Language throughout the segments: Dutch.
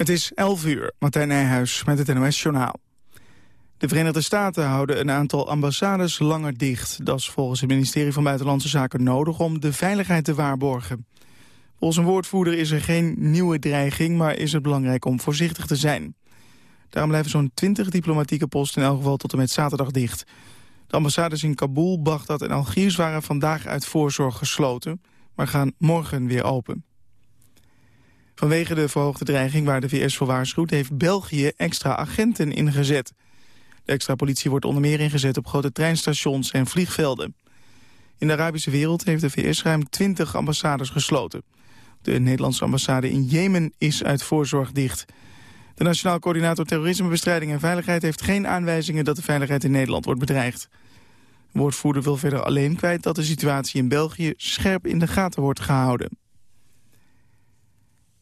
Het is 11 uur, Martijn Nijhuis met het NOS-journaal. De Verenigde Staten houden een aantal ambassades langer dicht. Dat is volgens het ministerie van Buitenlandse Zaken nodig om de veiligheid te waarborgen. Volgens een woordvoerder is er geen nieuwe dreiging, maar is het belangrijk om voorzichtig te zijn. Daarom blijven zo'n 20 diplomatieke posten in elk geval tot en met zaterdag dicht. De ambassades in Kabul, Bagdad en Algiers waren vandaag uit voorzorg gesloten, maar gaan morgen weer open. Vanwege de verhoogde dreiging waar de VS voor waarschuwt... heeft België extra agenten ingezet. De extra politie wordt onder meer ingezet op grote treinstations en vliegvelden. In de Arabische wereld heeft de VS ruim 20 ambassades gesloten. De Nederlandse ambassade in Jemen is uit voorzorg dicht. De Nationaal Coördinator Terrorismebestrijding en Veiligheid... heeft geen aanwijzingen dat de veiligheid in Nederland wordt bedreigd. De woordvoerder wil verder alleen kwijt dat de situatie in België... scherp in de gaten wordt gehouden.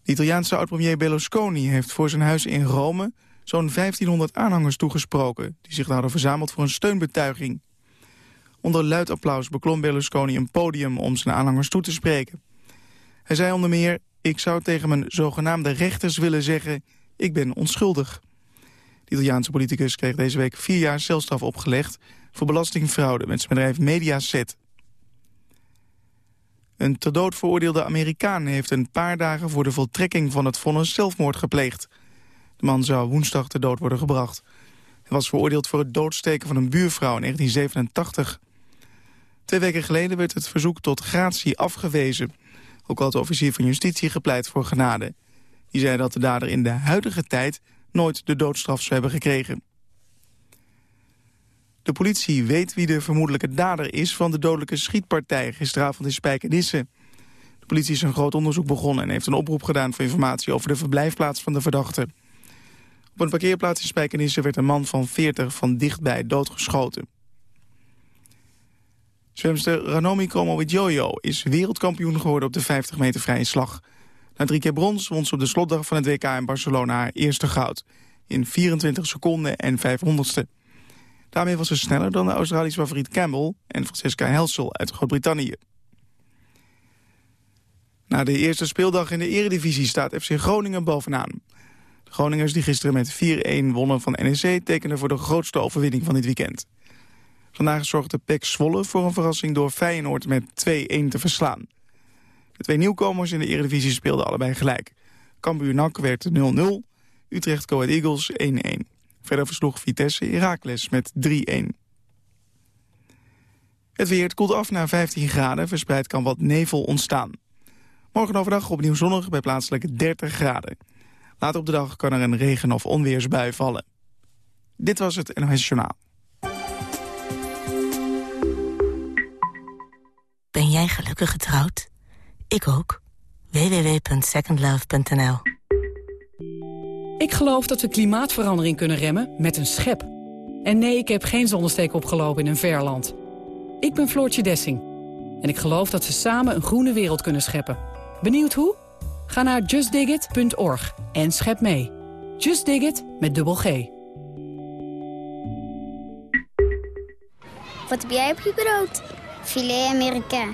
De Italiaanse oud-premier Berlusconi heeft voor zijn huis in Rome... zo'n 1500 aanhangers toegesproken... die zich hadden verzameld voor een steunbetuiging. Onder luid applaus beklom Berlusconi een podium om zijn aanhangers toe te spreken. Hij zei onder meer, ik zou tegen mijn zogenaamde rechters willen zeggen... ik ben onschuldig. De Italiaanse politicus kreeg deze week vier jaar celstraf opgelegd... voor belastingfraude met zijn bedrijf Mediaset. Een ter dood veroordeelde Amerikaan heeft een paar dagen voor de voltrekking van het vonnis zelfmoord gepleegd. De man zou woensdag ter dood worden gebracht. Hij was veroordeeld voor het doodsteken van een buurvrouw in 1987. Twee weken geleden werd het verzoek tot gratie afgewezen. Ook had de officier van justitie gepleit voor genade. Die zei dat de dader in de huidige tijd nooit de doodstraf zou hebben gekregen. De politie weet wie de vermoedelijke dader is van de dodelijke schietpartij gisteravond in Spijkenisse. De politie is een groot onderzoek begonnen en heeft een oproep gedaan voor informatie over de verblijfplaats van de verdachte. Op een parkeerplaats in Spijkenisse werd een man van 40 van dichtbij doodgeschoten. Zwemster Ranomi Kromowidjojo is wereldkampioen geworden op de 50 meter vrije slag. Na drie keer brons won ze op de slotdag van het WK in Barcelona haar eerste goud. In 24 seconden en 500ste. Daarmee was ze sneller dan de Australische favoriet Campbell en Francesca Helsel uit Groot-Brittannië. Na de eerste speeldag in de eredivisie staat FC Groningen bovenaan. De Groningers die gisteren met 4-1 wonnen van NEC tekenen voor de grootste overwinning van dit weekend. Vandaag zorgde PEC Zwolle voor een verrassing door Feyenoord met 2-1 te verslaan. De twee nieuwkomers in de eredivisie speelden allebei gelijk. Cambuur NAC werd 0-0, Utrecht Go Eagles 1-1. Verder versloeg Vitesse Heracles met 3-1. Het weer koelt af naar 15 graden. Verspreid kan wat nevel ontstaan. Morgen overdag opnieuw zonnig bij plaatselijk 30 graden. Later op de dag kan er een regen- of onweersbui vallen. Dit was het NOS Journaal. Ben jij gelukkig getrouwd? Ik ook. www.secondlove.nl ik geloof dat we klimaatverandering kunnen remmen met een schep. En nee, ik heb geen zonnesteek opgelopen in een ver land. Ik ben Floortje Dessing. En ik geloof dat we samen een groene wereld kunnen scheppen. Benieuwd hoe? Ga naar justdigit.org en schep mee. Just Dig It met dubbel G. Wat heb jij op je brood? Filet Amerika.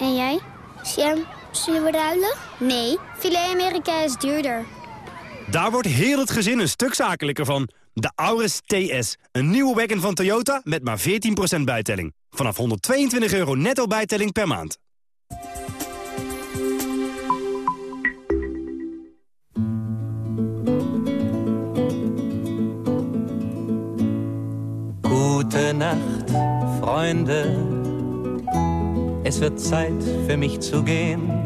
En jij? Sam, zullen we ruilen? Nee, filet Amerika is duurder. Daar wordt heel het gezin een stuk zakelijker van. De Auris TS, een nieuwe wagon van Toyota met maar 14% bijtelling. Vanaf 122 euro netto bijtelling per maand. Gute Nacht, Freunde. Es wird Zeit für mich zu gehen.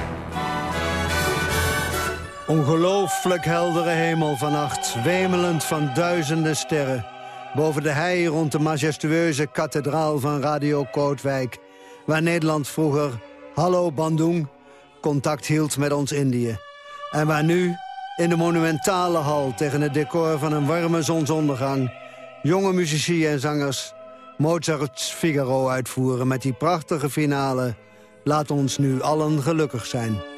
Ongelooflijk heldere hemel vannacht, wemelend van duizenden sterren. Boven de hei rond de majestueuze kathedraal van Radio Kootwijk... waar Nederland vroeger, hallo Bandung, contact hield met ons Indië. En waar nu In de monumentale hal tegen het decor van een warme zonsondergang... jonge muzici en zangers Mozart's Figaro uitvoeren... met die prachtige finale Laat ons nu allen gelukkig zijn.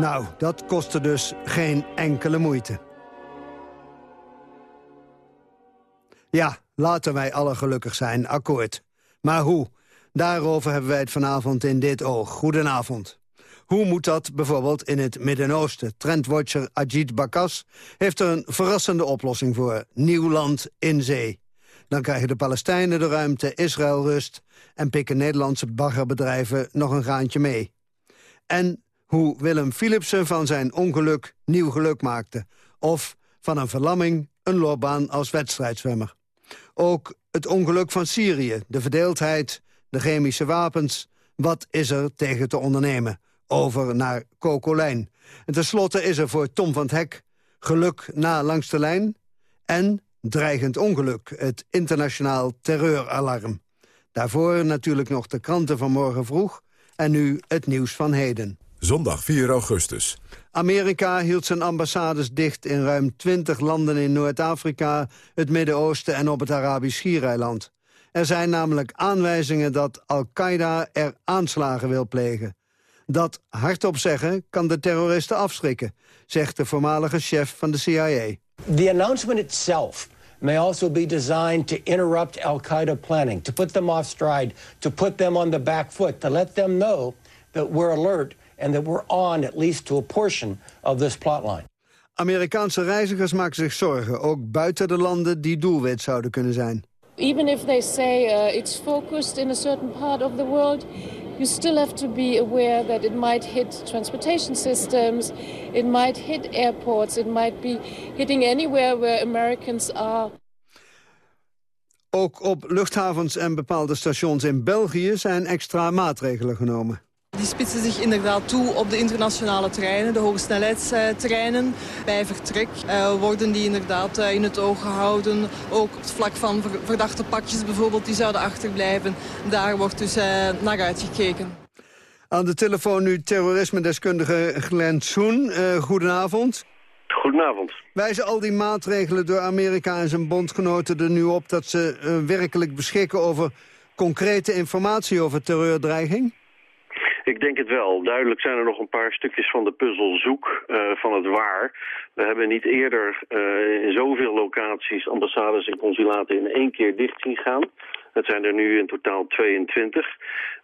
Nou, dat kostte dus geen enkele moeite. Ja, laten wij alle gelukkig zijn, akkoord. Maar hoe? Daarover hebben wij het vanavond in dit oog. Goedenavond. Hoe moet dat bijvoorbeeld in het Midden-Oosten? Trendwatcher Ajit Bakas heeft er een verrassende oplossing voor. Nieuw land in zee. Dan krijgen de Palestijnen de ruimte, Israël rust... en pikken Nederlandse baggerbedrijven nog een graantje mee. En hoe Willem Philipsen van zijn ongeluk nieuw geluk maakte. Of van een verlamming een loopbaan als wedstrijdzwemmer. Ook het ongeluk van Syrië, de verdeeldheid, de chemische wapens. Wat is er tegen te ondernemen? Over naar Kokolijn. En tenslotte is er voor Tom van het Hek geluk na langs de lijn... en dreigend ongeluk, het internationaal terreuralarm. Daarvoor natuurlijk nog de kranten van morgen vroeg... en nu het nieuws van heden. Zondag 4 augustus. Amerika hield zijn ambassades dicht in ruim 20 landen in Noord-Afrika... het Midden-Oosten en op het Arabisch Schiereiland. Er zijn namelijk aanwijzingen dat Al-Qaeda er aanslagen wil plegen. Dat hardop zeggen kan de terroristen afschrikken, zegt de voormalige chef van de CIA. The announcement itself may also be designed to interrupt Al-Qaeda planning, to put them off stride, to put them on the back foot, to let them know that we're alert and that we're on at least to a portion of this plotline. Amerikaanse reizigers maken zich zorgen, ook buiten de landen die doelwit zouden kunnen zijn. Even if they say uh, it's focused in a certain part of the world, you still have to be aware that it might hit transportation systems, it might hit airports, it might be hitting anywhere where Americans are. Ook op luchthavens en bepaalde stations in België zijn extra maatregelen genomen. Die spitsen zich inderdaad toe op de internationale treinen, de hogesnelheidstreinen. Bij vertrek uh, worden die inderdaad uh, in het oog gehouden. Ook op het vlak van verdachte pakjes bijvoorbeeld, die zouden achterblijven. Daar wordt dus uh, naar uitgekeken. Aan de telefoon nu terrorisme-deskundige Glenn Soen. goedenavond. Goedenavond. Wijzen al die maatregelen door Amerika en zijn bondgenoten er nu op... dat ze werkelijk beschikken over concrete informatie over terreurdreiging? Ik denk het wel. Duidelijk zijn er nog een paar stukjes van de puzzel zoek uh, van het waar. We hebben niet eerder uh, in zoveel locaties ambassades en consulaten in één keer dicht zien gaan. Het zijn er nu in totaal 22.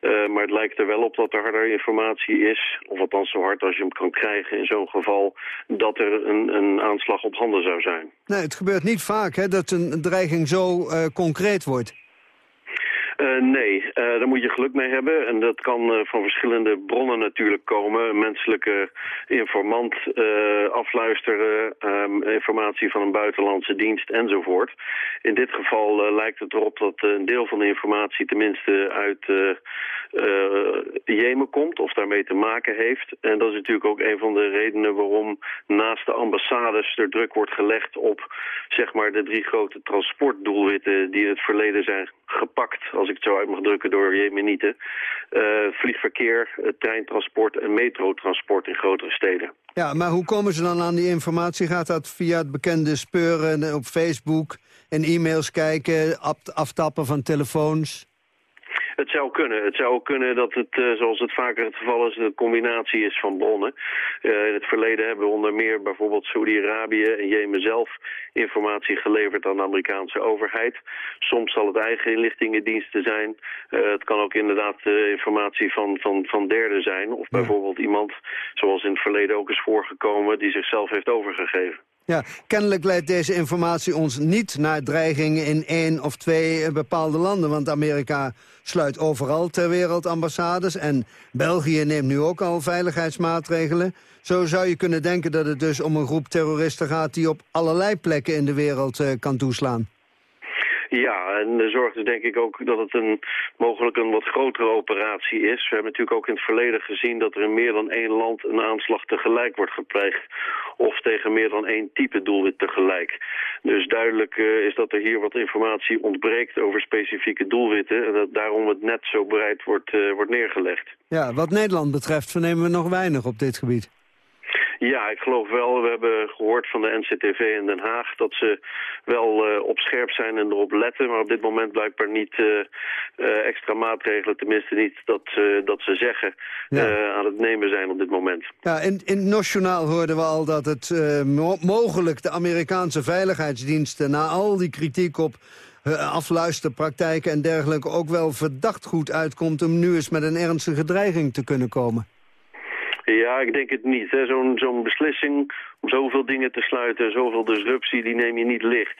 Uh, maar het lijkt er wel op dat er harder informatie is, of althans zo hard als je hem kan krijgen in zo'n geval, dat er een, een, aanslag op handen zou zijn. Nee, het gebeurt niet vaak hè, dat een dreiging zo concreet wordt. Uh, nee, uh, daar moet je geluk mee hebben. En dat kan uh, van verschillende bronnen natuurlijk komen. Menselijke informant afluisteren, um, informatie van een buitenlandse dienst enzovoort. In dit geval lijkt het erop dat een deel van de informatie tenminste uit Jemen komt of daarmee te maken heeft. En dat is natuurlijk ook een van de redenen waarom naast de ambassades er druk wordt gelegd op zeg maar de drie grote transportdoelwitten die in het verleden zijn gepakt, als ik het zo uit mag drukken, door Jemenieten. Uh, vliegverkeer, uh, treintransport en metrotransport in grotere steden. Ja, maar hoe komen ze dan aan die informatie? Gaat dat via het bekende speuren op Facebook en e-mails kijken, aftappen van telefoons? Het zou kunnen. Het zou kunnen dat het, uh, zoals het vaker het geval is, een combinatie is van bronnen. Uh, in het verleden hebben we onder meer bijvoorbeeld Saudi-Arabië en Jemen zelf informatie geleverd aan de Amerikaanse overheid. Soms zal het eigen inlichtingendiensten zijn. Uh, het kan ook inderdaad informatie van, van, van derden zijn. Of bijvoorbeeld iemand, zoals in het verleden ook is voorgekomen, die zichzelf heeft overgegeven. Ja, kennelijk leidt deze informatie ons niet naar dreigingen in één of twee bepaalde landen. Want Amerika sluit overal ter wereld ambassades en België neemt nu ook al veiligheidsmaatregelen. Zo zou je kunnen denken dat het dus om een groep terroristen gaat die op allerlei plekken in de wereld uh, kan toeslaan. Ja, en de zorg is denk ik ook dat het een mogelijk een wat grotere operatie is. We hebben natuurlijk ook in het verleden gezien dat er in meer dan één land een aanslag tegelijk wordt gepleegd. Of tegen meer dan één type doelwit tegelijk. Dus duidelijk uh, is dat er hier wat informatie ontbreekt over specifieke doelwitten. En dat daarom het net zo breed wordt, uh, wordt neergelegd. Ja, wat Nederland betreft vernemen we nog weinig op dit gebied. Ja, ik geloof wel. We hebben gehoord van de NCTV in Den Haag dat ze wel uh, op scherp zijn en erop letten. Maar op dit moment blijkbaar niet uh, uh, extra maatregelen, tenminste niet dat, dat ze zeggen, ja. aan het nemen zijn op dit moment. Ja, in, in Nationaal hoorden we al dat het mo mogelijk de Amerikaanse veiligheidsdiensten na al die kritiek op afluisterpraktijken en dergelijke ook wel verdacht goed uitkomt om nu eens met een ernstige dreiging te kunnen komen. Ja, ik denk het niet. Zo'n zo'n beslissing om zoveel dingen te sluiten, zoveel disruptie, die neem je niet licht.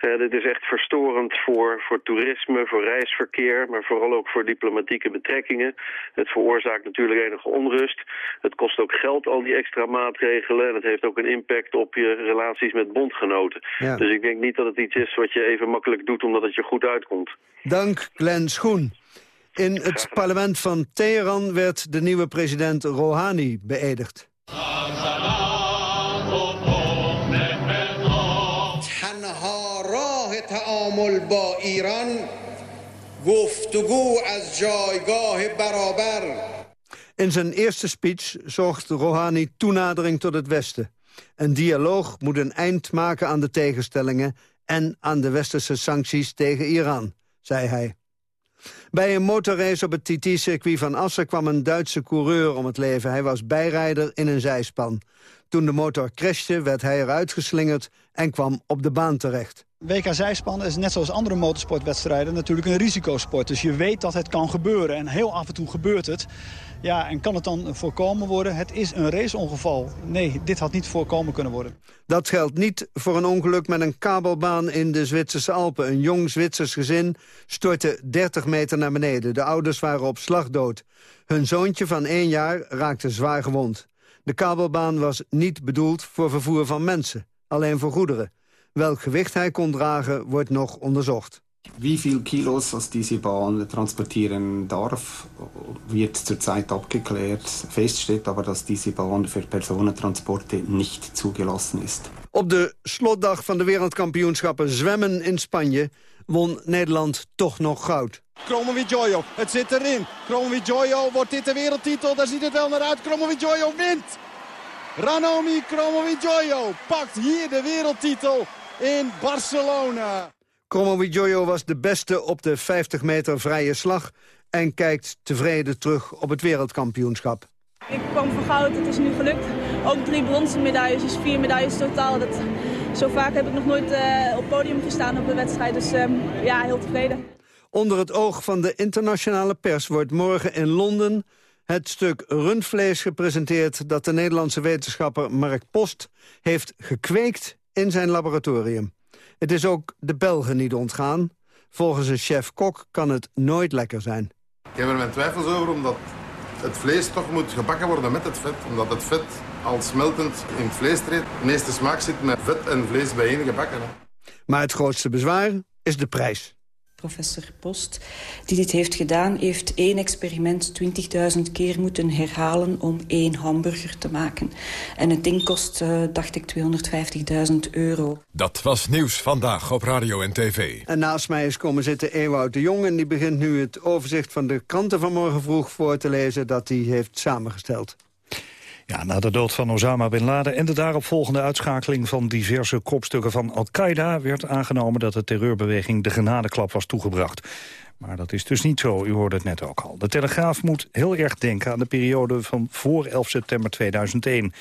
Uh, dit is echt verstorend voor, voor toerisme, voor reisverkeer, maar vooral ook voor diplomatieke betrekkingen. Het veroorzaakt natuurlijk enige onrust. Het kost ook geld, al die extra maatregelen. En het heeft ook een impact op je relaties met bondgenoten. Ja. Dus ik denk niet dat het iets is wat je even makkelijk doet omdat het je goed uitkomt. Dank, Glenn Schoen. In het parlement van Teheran werd de nieuwe president Rouhani beëdigd. In zijn eerste speech zocht Rouhani toenadering tot het Westen. Een dialoog moet een eind maken aan de tegenstellingen... en aan de westerse sancties tegen Iran, zei hij. Bij een motorrace op het TT-circuit van Assen kwam een Duitse coureur om het leven. Hij was bijrijder in een zijspan. Toen de motor crashte werd hij eruit geslingerd en kwam op de baan terecht. WK zijspan is net zoals andere motorsportwedstrijden natuurlijk een risicosport. Dus je weet dat het kan gebeuren en heel af en toe gebeurt het. Ja, en kan het dan voorkomen worden? Het is een raceongeval. Nee, dit had niet voorkomen kunnen worden. Dat geldt niet voor een ongeluk met een kabelbaan in de Zwitserse Alpen. Een jong Zwitsers gezin stortte 30 meter naar beneden. De ouders waren op slag dood. Hun zoontje van één jaar raakte zwaar gewond. De kabelbaan was niet bedoeld voor vervoer van mensen, alleen voor goederen. Welk gewicht hij kon dragen, wordt nog onderzocht. Wie viel Kilos aus diese Bahn transportieren darf, wird zurzeit abgeklärt. Fest steht aber, dass diese Bahn für Personentransporte nicht zugelassen ist. Op de slotdag van de wereldkampioenschappen zwemmen in Spanje won Nederland toch nog goud. Jojo, het zit erin. Jojo, wordt dit de wereldtitel? Daar ziet het wel naar uit. Jojo wint. Ranomi Jojo pakt hier de wereldtitel in Barcelona. Jojo was de beste op de 50 meter vrije slag... en kijkt tevreden terug op het wereldkampioenschap. Ik kwam voor goud, het is nu gelukt. Ook drie bronzen medailles, dus vier medailles totaal. Dat, zo vaak heb ik nog nooit uh, op podium gestaan op een wedstrijd. Dus um, ja, heel tevreden. Onder het oog van de internationale pers wordt morgen in Londen... het stuk rundvlees gepresenteerd dat de Nederlandse wetenschapper Mark Post... heeft gekweekt in zijn laboratorium. Het is ook de Belgen niet ontgaan. Volgens een chef-kok kan het nooit lekker zijn. Ik heb er mijn twijfels over, omdat het vlees toch moet gebakken worden met het vet. Omdat het vet al smeltend in het vlees treedt. De meeste smaak zit met vet en vlees bijeen gebakken. Maar het grootste bezwaar is de prijs professor Post, die dit heeft gedaan... heeft één experiment 20.000 keer moeten herhalen om één hamburger te maken. En het ding kost, uh, dacht ik, 250.000 euro. Dat was Nieuws Vandaag op Radio en TV. En naast mij is komen zitten Ewout de Jong... en die begint nu het overzicht van de kranten van morgen vroeg voor te lezen... dat hij heeft samengesteld. Ja, na de dood van Osama Bin Laden en de daaropvolgende uitschakeling van diverse kopstukken van Al-Qaeda werd aangenomen dat de terreurbeweging de genadeklap was toegebracht. Maar dat is dus niet zo, u hoorde het net ook al. De Telegraaf moet heel erg denken aan de periode van voor 11 september 2001.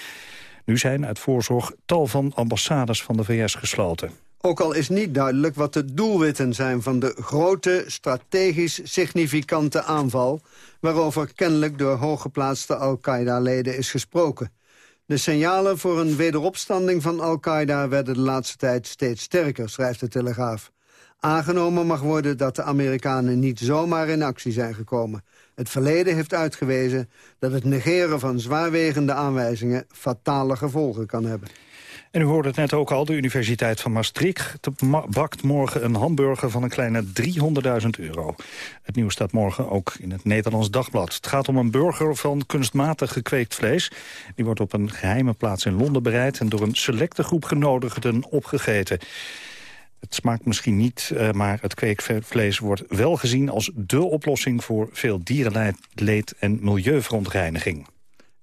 Nu zijn uit voorzorg tal van ambassades van de VS gesloten. Ook al is niet duidelijk wat de doelwitten zijn van de grote, strategisch significante aanval... waarover kennelijk door hooggeplaatste Al-Qaeda-leden is gesproken. De signalen voor een wederopstanding van Al-Qaeda werden de laatste tijd steeds sterker, schrijft de Telegraaf. Aangenomen mag worden dat de Amerikanen niet zomaar in actie zijn gekomen. Het verleden heeft uitgewezen dat het negeren van zwaarwegende aanwijzingen fatale gevolgen kan hebben. En u hoorde het net ook al, de Universiteit van Maastricht bakt morgen een hamburger van een kleine 300.000 euro. Het nieuws staat morgen ook in het Nederlands Dagblad. Het gaat om een burger van kunstmatig gekweekt vlees. Die wordt op een geheime plaats in Londen bereid en door een selecte groep genodigden opgegeten. Het smaakt misschien niet, eh, maar het kweekvlees wordt wel gezien als dé oplossing voor veel dierenleed en milieuverontreiniging.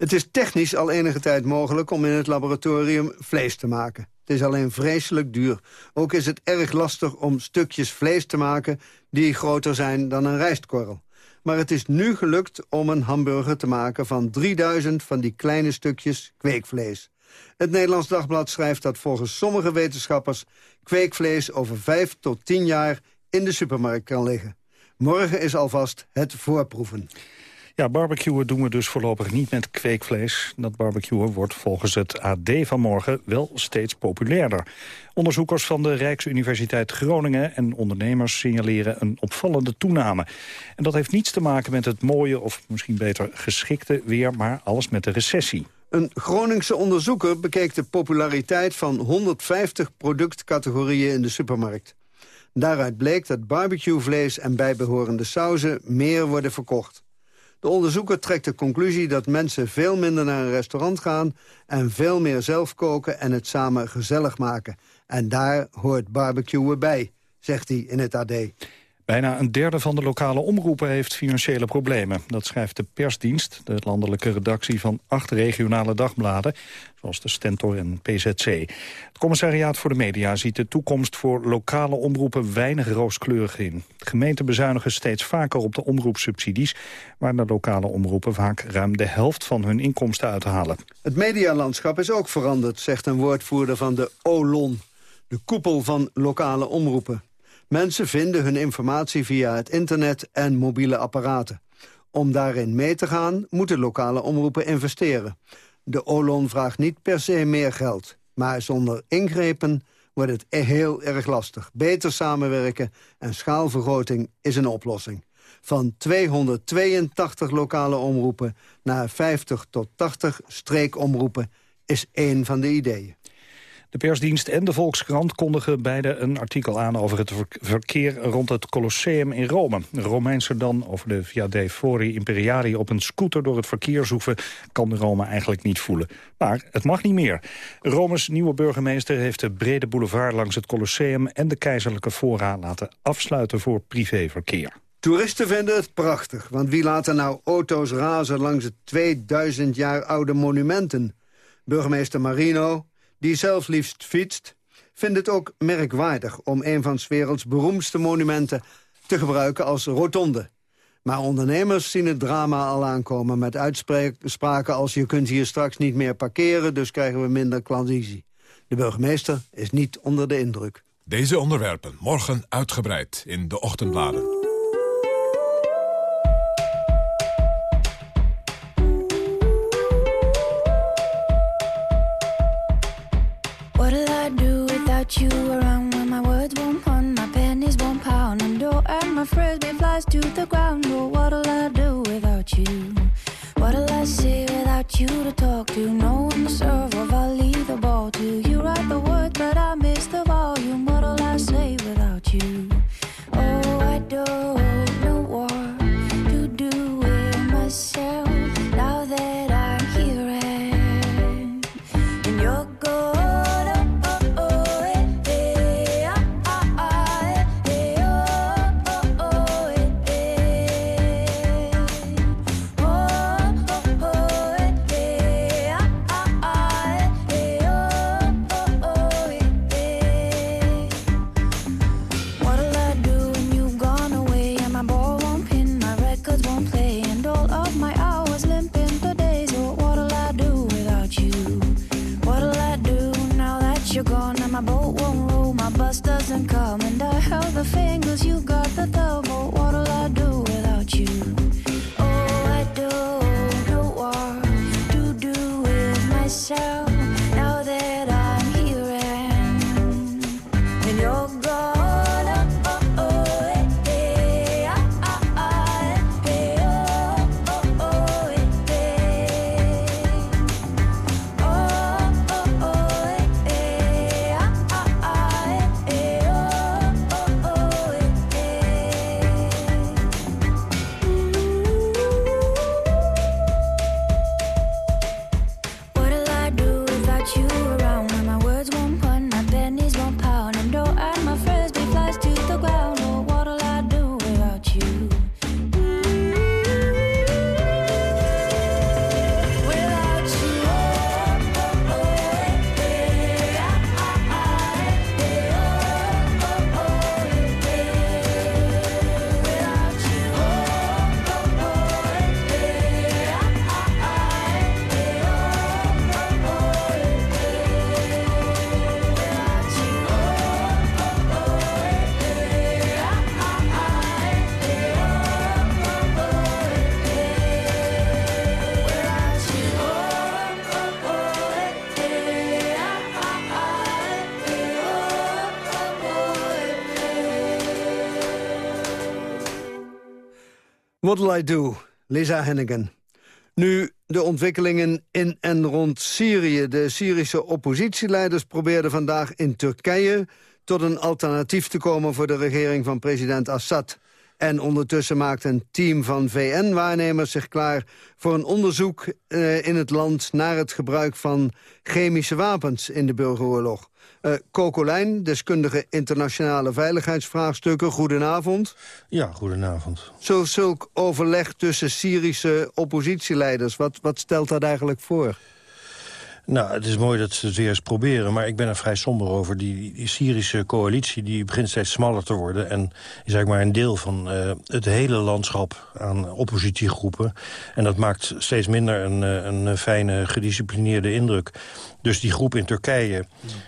Het is technisch al enige tijd mogelijk om in het laboratorium vlees te maken. Het is alleen vreselijk duur. Ook is het erg lastig om stukjes vlees te maken die groter zijn dan een rijstkorrel. Maar het is nu gelukt om een hamburger te maken van 3000 van die kleine stukjes kweekvlees. Het Nederlands Dagblad schrijft dat volgens sommige wetenschappers... kweekvlees over 5 tot 10 jaar in de supermarkt kan liggen. Morgen is alvast het voorproeven. Ja, barbecuen doen we dus voorlopig niet met kweekvlees. Dat barbecuen wordt volgens het AD van morgen wel steeds populairder. Onderzoekers van de Rijksuniversiteit Groningen en ondernemers signaleren een opvallende toename. En dat heeft niets te maken met het mooie of misschien beter geschikte weer, maar alles met de recessie. Een Groningse onderzoeker bekeek de populariteit van 150 productcategorieën in de supermarkt. Daaruit bleek dat barbecuevlees en bijbehorende sauzen meer worden verkocht. De onderzoeker trekt de conclusie dat mensen veel minder naar een restaurant gaan... en veel meer zelf koken en het samen gezellig maken. En daar hoort barbecuen bij, zegt hij in het AD. Bijna een derde van de lokale omroepen heeft financiële problemen. Dat schrijft de persdienst, de landelijke redactie van acht regionale dagbladen, zoals de Stentor en PZC. Het commissariaat voor de media ziet de toekomst voor lokale omroepen weinig rooskleurig in. Gemeenten bezuinigen steeds vaker op de omroepsubsidies, waar de lokale omroepen vaak ruim de helft van hun inkomsten uithalen. Het medialandschap is ook veranderd, zegt een woordvoerder van de OLON, de koepel van lokale omroepen. Mensen vinden hun informatie via het internet en mobiele apparaten. Om daarin mee te gaan, moeten lokale omroepen investeren. De OLON vraagt niet per se meer geld. Maar zonder ingrepen wordt het heel erg lastig. Beter samenwerken en schaalvergroting is een oplossing. Van 282 lokale omroepen naar 50 tot 80 streekomroepen is één van de ideeën. De persdienst en de Volkskrant kondigen beide een artikel aan... over het verkeer rond het Colosseum in Rome. Romeinse dan over de Via dei Fori Imperiali op een scooter door het verkeer zoeven... kan de Rome eigenlijk niet voelen. Maar het mag niet meer. Rome's nieuwe burgemeester heeft de brede boulevard langs het Colosseum... en de keizerlijke fora laten afsluiten voor privéverkeer. Toeristen vinden het prachtig, want wie laat er nou auto's razen langs het 2000 jaar oude monumenten? Burgemeester Marino, die zelf liefst fietst... vindt het ook merkwaardig om een van 's werelds beroemdste monumenten... te gebruiken als rotonde. Maar ondernemers zien het drama al aankomen met uitspraken als... je kunt hier straks niet meer parkeren, dus krijgen we minder klandizie. De burgemeester is niet onder de indruk. Deze onderwerpen morgen uitgebreid in de ochtendbladen. The ground. Oh, what'll I do without you? What'll I say without you to talk to? No one to serve, or I'll What'll I do? Lisa Hennigan. Nu de ontwikkelingen in en rond Syrië. De Syrische oppositieleiders probeerden vandaag in Turkije... tot een alternatief te komen voor de regering van president Assad. En ondertussen maakt een team van VN-waarnemers zich klaar... voor een onderzoek uh, in het land naar het gebruik van chemische wapens in de burgeroorlog. Uh, Coco Lijn, deskundige internationale veiligheidsvraagstukken. Goedenavond. Ja, goedenavond. Zo, zulk overleg tussen Syrische oppositieleiders, wat, wat stelt dat eigenlijk voor? Nou, het is mooi dat ze het weer eens proberen, maar ik ben er vrij somber over. Die, die Syrische coalitie die begint steeds smaller te worden... en is eigenlijk maar een deel van uh, het hele landschap aan oppositiegroepen. En dat maakt steeds minder een, een fijne, gedisciplineerde indruk. Dus die groep in Turkije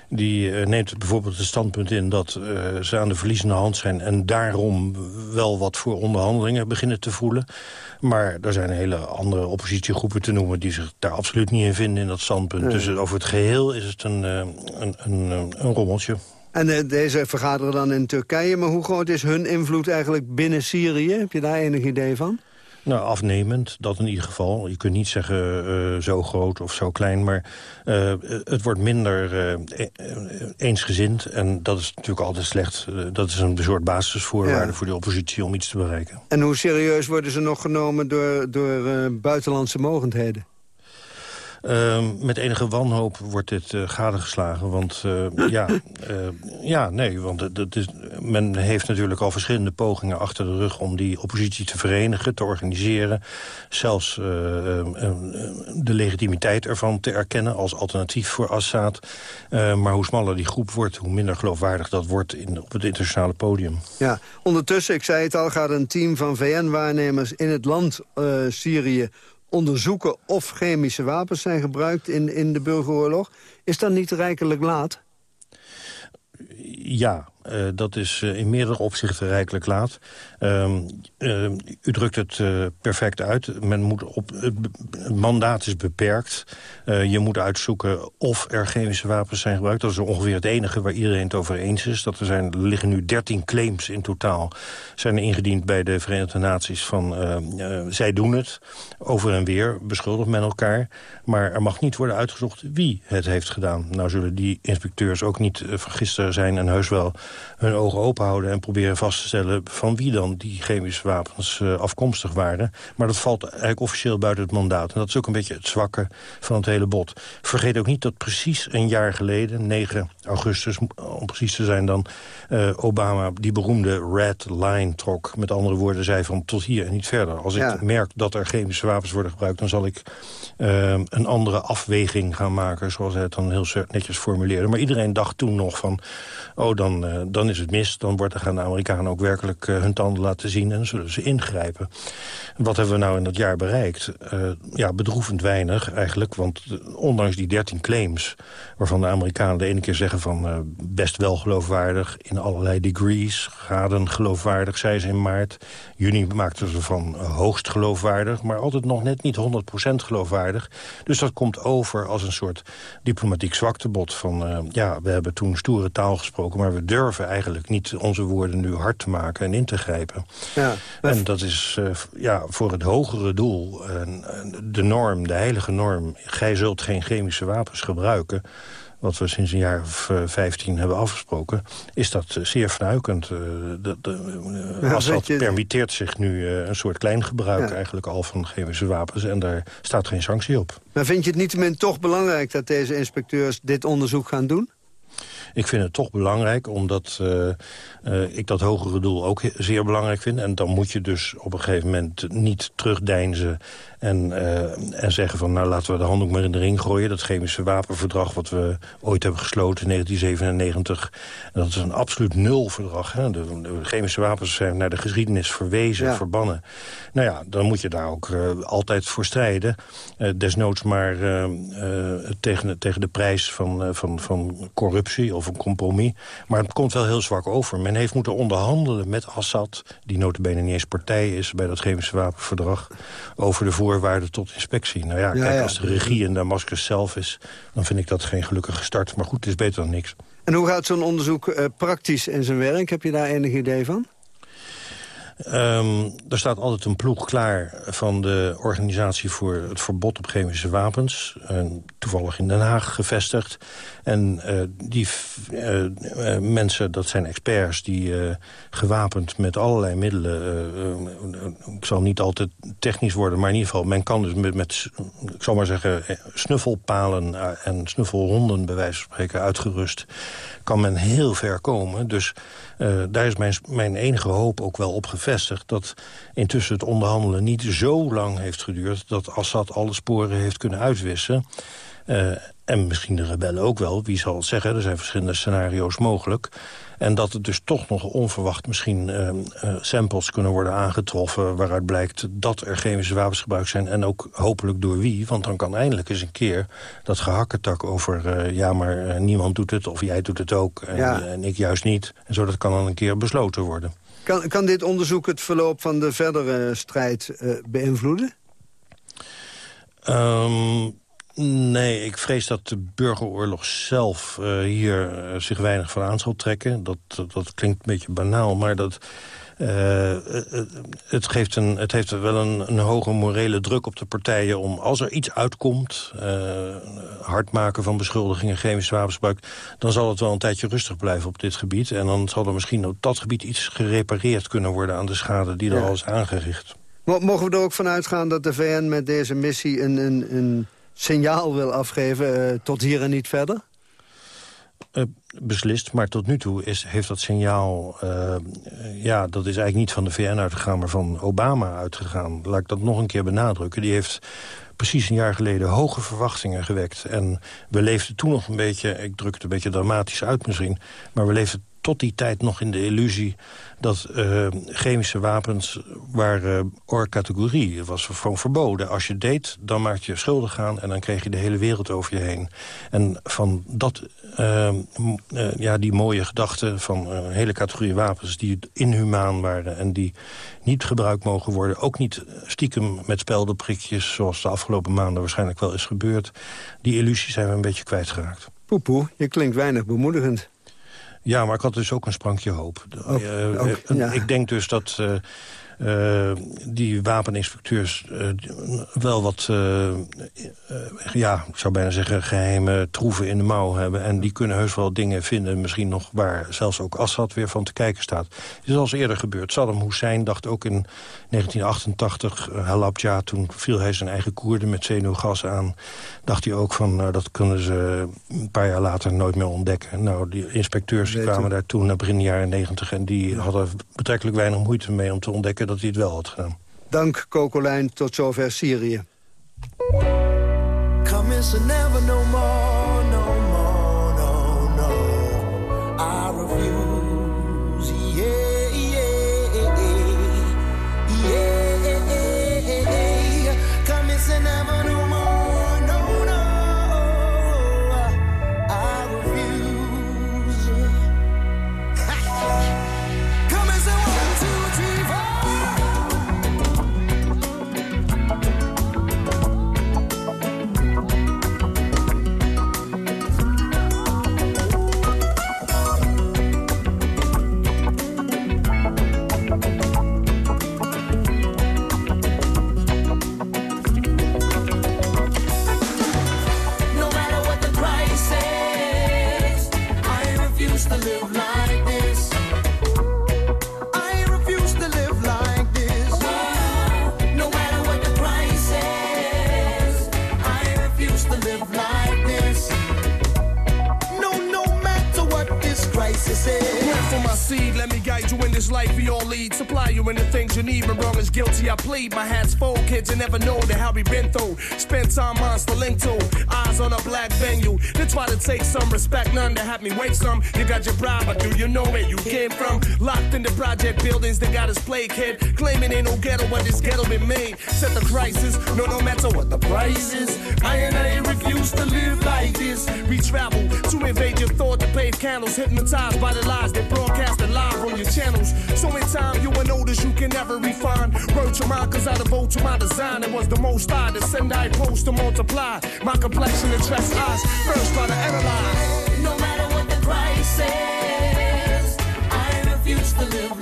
die, uh, neemt bijvoorbeeld het standpunt in... dat uh, ze aan de verliezende hand zijn en daarom wel wat voor onderhandelingen beginnen te voelen. Maar er zijn hele andere oppositiegroepen te noemen... die zich daar absoluut niet in vinden in dat standpunt. Dus over het geheel is het een, een, een, een rommeltje. En deze vergaderen dan in Turkije. Maar hoe groot is hun invloed eigenlijk binnen Syrië? Heb je daar enig idee van? Nou, afnemend, dat in ieder geval. Je kunt niet zeggen uh, zo groot of zo klein, maar uh, het wordt minder uh, eensgezind. En dat is natuurlijk altijd slecht. dat is een soort basisvoorwaarde ja. voor de oppositie om iets te bereiken. En hoe serieus worden ze nog genomen door, door buitenlandse mogendheden? Uh, met enige wanhoop wordt dit uh, gadegeslagen. Want uh, ja, uh, ja, nee, want dat is, men heeft natuurlijk al verschillende pogingen achter de rug... om die oppositie te verenigen, te organiseren. Zelfs de legitimiteit ervan te erkennen als alternatief voor Assad. maar hoe smaller die groep wordt, hoe minder geloofwaardig dat wordt in, op het internationale podium. Ja, ondertussen, ik zei het al, gaat een team van VN-waarnemers in het land Syrië onderzoeken of chemische wapens zijn gebruikt in, in de burgeroorlog. Is dat niet rijkelijk laat? Ja, uh, dat is uh, in meerdere opzichten rijkelijk laat. Uh, u drukt het perfect uit. Men moet op, het, mandaat is beperkt. je moet uitzoeken of er chemische wapens zijn gebruikt. Dat is ongeveer het enige waar iedereen het over eens is. Dat er, zijn, er liggen nu 13 claims in totaal. Zijn ingediend bij de Verenigde Naties van... zij doen het. Over en weer beschuldigt men elkaar. Maar er mag niet worden uitgezocht wie het heeft gedaan. Nou zullen die inspecteurs ook niet vergisten zijn en heus wel hun ogen open houden en proberen vast te stellen... van wie dan die chemische wapens uh, afkomstig waren. Maar dat valt eigenlijk officieel buiten het mandaat. En dat is ook een beetje het zwakke van het hele bod. Vergeet ook niet dat precies een jaar geleden, 9 augustus... om precies te zijn dan, uh, Obama die beroemde red line trok. Met andere woorden zei van tot hier en niet verder. Als ja. ik merk dat er chemische wapens worden gebruikt... dan zal ik uh, een andere afweging gaan maken, zoals hij het dan heel netjes formuleerde. Maar iedereen dacht toen nog van, oh dan dan is het mis. Dan wordt, gaan de Amerikanen ook werkelijk uh, hun tanden laten zien... en zullen ze ingrijpen. Wat hebben we nou in dat jaar bereikt? Uh, ja, bedroevend weinig eigenlijk. Want ondanks die 13 claims... waarvan de Amerikanen de ene keer zeggen van... Best wel geloofwaardig, in allerlei degrees... graden geloofwaardig, zei ze in maart. Juni maakten ze van hoogst geloofwaardig... maar altijd nog net niet 100% geloofwaardig. Dus dat komt over als een soort diplomatiek zwaktebod. Van ja, we hebben toen stoere taal gesproken... maar we durven eigenlijk niet onze woorden nu hard te maken en in te grijpen. Ja, en dat is uh, ja, voor het hogere doel, uh, de norm, de heilige norm... gij zult geen chemische wapens gebruiken wat we sinds een jaar of uh, 15 hebben afgesproken... is dat uh, zeer vernuikend. Uh, de, de, ja, Assad je... permitteert zich nu een soort klein gebruik ja. eigenlijk al van chemische wapens... en daar staat geen sanctie op. Maar vind je het niettemin toch belangrijk dat deze inspecteurs dit onderzoek gaan doen? Ik vind het toch belangrijk, omdat uh, uh, ik dat hogere doel ook zeer belangrijk vind. En dan moet je dus op een gegeven moment niet terugdeinzen en, uh, en zeggen van nou laten we de handdoek maar in de ring gooien. Dat chemische wapenverdrag wat we ooit hebben gesloten in 1997. dat is een absoluut nulverdrag. Hè? De, de, chemische wapens zijn naar de geschiedenis verwezen, ja. verbannen. Nou ja, dan moet je daar ook uh, altijd voor strijden. Uh, desnoods maar tegen, tegen de prijs van, van, van corruptie of een compromis. Maar het komt wel heel zwak over. Men heeft moeten onderhandelen met Assad... die notabene niet eens partij is bij dat chemische wapenverdrag... over de voorwaarden tot inspectie. Nou ja, ja kijk, ja. als de regie in Damascus zelf is... dan vind ik dat geen gelukkige start. Maar goed, het is beter dan niks. En hoe gaat zo'n onderzoek uh, praktisch in zijn werk? Heb je daar enig idee van? Ehm, er staat altijd een ploeg klaar van de organisatie voor het verbod op chemische wapens. toevallig in Den Haag gevestigd. En uh, die uh, uh, mensen, dat zijn experts die gewapend met allerlei middelen... ik zal niet altijd technisch worden, maar in ieder geval... men kan dus met, met ik zal maar zeggen, snuffelpalen en snuffelhonden... bij wijze van spreken uitgerust, kan men heel ver komen. Dus daar is mijn, mijn enige hoop ook wel op gevestigd... dat intussen het onderhandelen niet zo lang heeft geduurd... dat Assad alle sporen heeft kunnen uitwissen... Uh, en misschien de rebellen ook wel, wie zal het zeggen. Er zijn verschillende scenario's mogelijk. En dat er dus toch nog onverwacht misschien uh, uh, samples kunnen worden aangetroffen... waaruit blijkt dat er chemische wapens gebruikt zijn. En ook hopelijk door wie. Want dan kan eindelijk eens een keer dat gehakketak over... Uh, ja, maar niemand doet het of jij doet het ook en, ja. en, ik juist niet. En zo dat kan dan een keer besloten worden. Kan, kan dit onderzoek het verloop van de verdere strijd beïnvloeden? Um, Nee, ik vrees dat de burgeroorlog zelf uh, hier uh, zich weinig van aan zal trekken. Dat, dat, dat, klinkt een beetje banaal, maar dat, uh, het, geeft een, het heeft wel een, een hoge morele druk op de partijen... om als er iets uitkomt, hard maken van beschuldigingen... chemische wapensgebruik, dan zal het wel een tijdje rustig blijven op dit gebied. En dan zal er misschien op dat gebied iets gerepareerd kunnen worden... aan de schade die er ja. al is aangericht. Mogen we er ook van uitgaan dat de VN met deze missie een... een, een signaal wil afgeven uh, tot hier en niet verder? Uh, beslist, maar tot nu toe is, heeft dat signaal... Uh, ja, dat is eigenlijk niet van de VN uitgegaan, maar van Obama uitgegaan. Laat ik dat nog een keer benadrukken. Die heeft precies een jaar geleden hoge verwachtingen gewekt. En we leefden toen nog een beetje, ik druk het een beetje dramatisch uit misschien... maar we leefden tot die tijd nog in de illusie dat uh, chemische wapens waren or-categorie. Het was gewoon verboden. Als je deed, dan maak je schuldig gaan... en dan kreeg je de hele wereld over je heen. En van dat, uh, uh, ja, die mooie gedachte van een hele categorie wapens... die inhumaan waren en die niet gebruikt mogen worden... ook niet stiekem met speldenprikjes... zoals de afgelopen maanden waarschijnlijk wel is gebeurd... die illusie zijn we een beetje kwijtgeraakt. Poepoe, je klinkt weinig bemoedigend. Ja, maar ik had dus ook een sprankje hoop. Ook, uh, ook, ja. Ik denk dus dat uh, uh, die wapeninspecteurs wel wat, ja, ik zou bijna zeggen, geheime troeven in de mouw hebben. En die kunnen heus wel dingen vinden, misschien nog waar zelfs ook Assad weer van te kijken staat. Het is al eens eerder gebeurd. Saddam Hussein dacht ook in 1988, Halabja, toen viel hij zijn eigen Koerden met zenuwgas aan. Dacht hij ook van, nou, dat kunnen ze een paar jaar later nooit meer ontdekken. Nou, die inspecteurs kwamen daar toen begin de jaren 90 en die hadden betrekkelijk weinig moeite mee om te ontdekken dat hij het wel had gedaan. Dank, Kokolijn. Tot zover Syrië. never Let me guide you in this life we all lead. Supply you in the things you need. When wrong is guilty, I plead. My hat's full, kids, you never know the hell we been through. Spent time on Stalento, eyes on a black venue. They try to take some respect, none to have me wait some. You got your bribe, but do you know where you came from? Locked in the project buildings, they got us play kid. Claiming ain't no ghetto, but this ghetto been made. Set the crisis, no, no matter what the price is. I and I refuse to live like this. We travel to invade your thought to pave candles, hypnotized by the lies they broadcasted live on your channels. So in time, you will notice you can never refine. Wrote your mind, cause I devote to my design. It was the most I to send, I post to multiply. My complexion attracts eyes. First, try to analyze. No matter what the price is, I refuse to live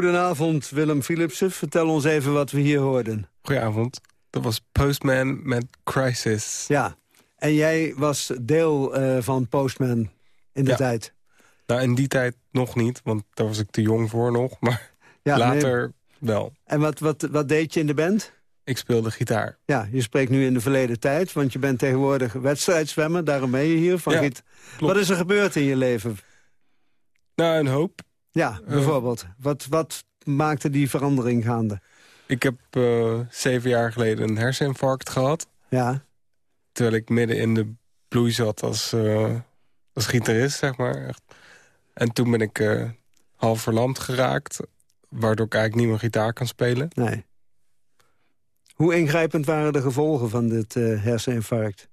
Goedenavond, Willem Philipsen. Vertel ons even wat we hier hoorden. Goedenavond. Dat was Postman met Crisis. Ja, en jij was deel eh, van Postman in de Ja. tijd. Nou, in die tijd nog niet, want daar was ik te jong voor nog. Maar Ja, later wel. En wat, wat, wat deed je in de band? Ik speelde gitaar. Ja, je spreekt nu in de verleden tijd, want je bent tegenwoordig wedstrijdzwemmer. Daarom ben je hier. Van Ja. Wat is er gebeurd in je leven? Nou, een hoop. Ja, bijvoorbeeld. Wat, wat maakte die verandering gaande? Ik heb eh, zeven jaar geleden een herseninfarct gehad. Ja. Terwijl ik midden in de bloei zat als, eh, als gitarist, zeg maar. En toen ben ik eh, half verlamd geraakt. Waardoor ik eigenlijk niet meer gitaar kan spelen. Nee. Hoe ingrijpend waren de gevolgen van dit eh, herseninfarct?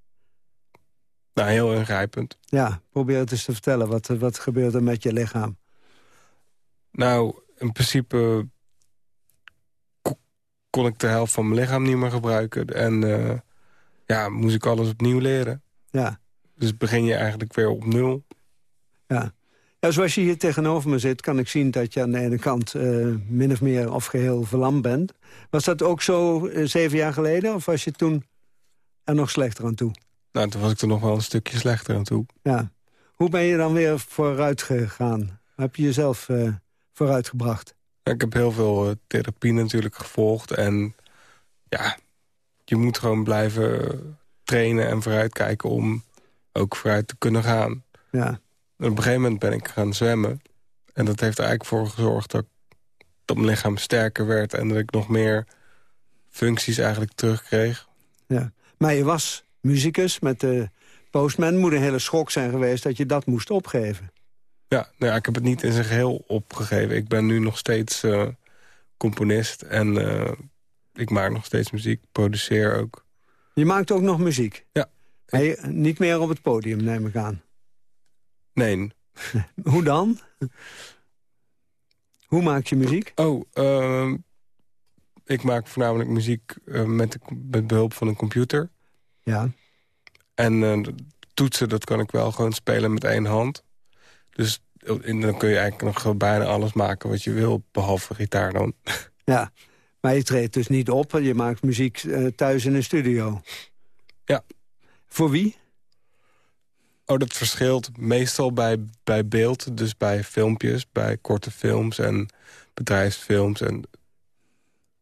Nou, heel ingrijpend. Ja, probeer het eens te vertellen. Wat, eh, wat gebeurt er met je lichaam? Nou, in principe ko- kon ik de helft van mijn lichaam niet meer gebruiken. En eh, ja, moest ik alles opnieuw leren. Ja. Dus begin je eigenlijk weer op nul. Ja. ja, zoals je hier tegenover me zit, kan ik zien dat je aan de ene kant eh, min of meer of geheel verlamd bent. Was dat ook zo eh, zeven jaar geleden, of was je toen er nog slechter aan toe? Nou, toen was ik er nog wel een stukje slechter aan toe. Ja. Hoe ben je dan weer vooruit gegaan? Heb je jezelf vooruitgebracht? Ik heb heel veel eh, therapie natuurlijk gevolgd. En ja, je moet gewoon blijven trainen en vooruitkijken om ook vooruit te kunnen gaan. Ja. En op een gegeven moment ben ik gaan zwemmen. En dat heeft er eigenlijk voor gezorgd dat, dat mijn lichaam sterker werd... en dat ik nog meer functies eigenlijk terugkreeg. Ja. Maar je was muzikus met de Postman. Moet een hele schok zijn geweest dat je dat moest opgeven. Ja, nou ja, ik heb het niet in zijn geheel opgegeven. Ik ben nu nog steeds eh, componist en eh, ik maak nog steeds muziek, produceer ook. Je maakt ook nog muziek? Ja. Maar je- niet meer op het podium, neem ik aan. Nee. Hoe dan? Hoe maak je muziek? Oh, ehm, ik maak voornamelijk muziek eh, met, de, met behulp van een computer. Ja. En toetsen, dat kan ik wel gewoon spelen met één hand. Dus en dan kun je eigenlijk nog bijna alles maken wat je wil, behalve gitaar dan. Ja, maar je treedt dus niet op. Je maakt muziek eh, thuis in een studio. Ja. Voor wie? Oh, dat verschilt meestal bij, bij beeld. Dus bij filmpjes, bij korte films en bedrijfsfilms en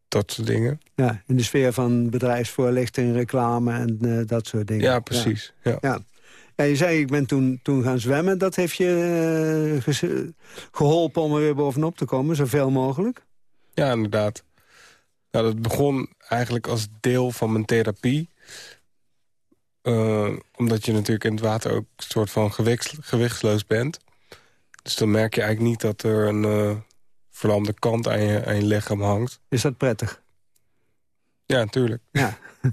dat soort dingen. Ja, in de sfeer van bedrijfsvoorlichting, reclame en eh, dat soort dingen. Ja, precies. Ja. Ja. Ja, je zei, ik ben toen, toen gaan zwemmen. Dat heeft je eh, geholpen om er weer bovenop te komen, zoveel mogelijk? Ja, inderdaad. Nou, dat begon eigenlijk als deel van mijn therapie. Eh, omdat je natuurlijk in het water ook een soort van gewichts, gewichtsloos bent. Dus dan merk je eigenlijk niet dat er een eh, verlamde kant aan je, aan je lichaam hangt. Is dat prettig? Ja, natuurlijk. Ja.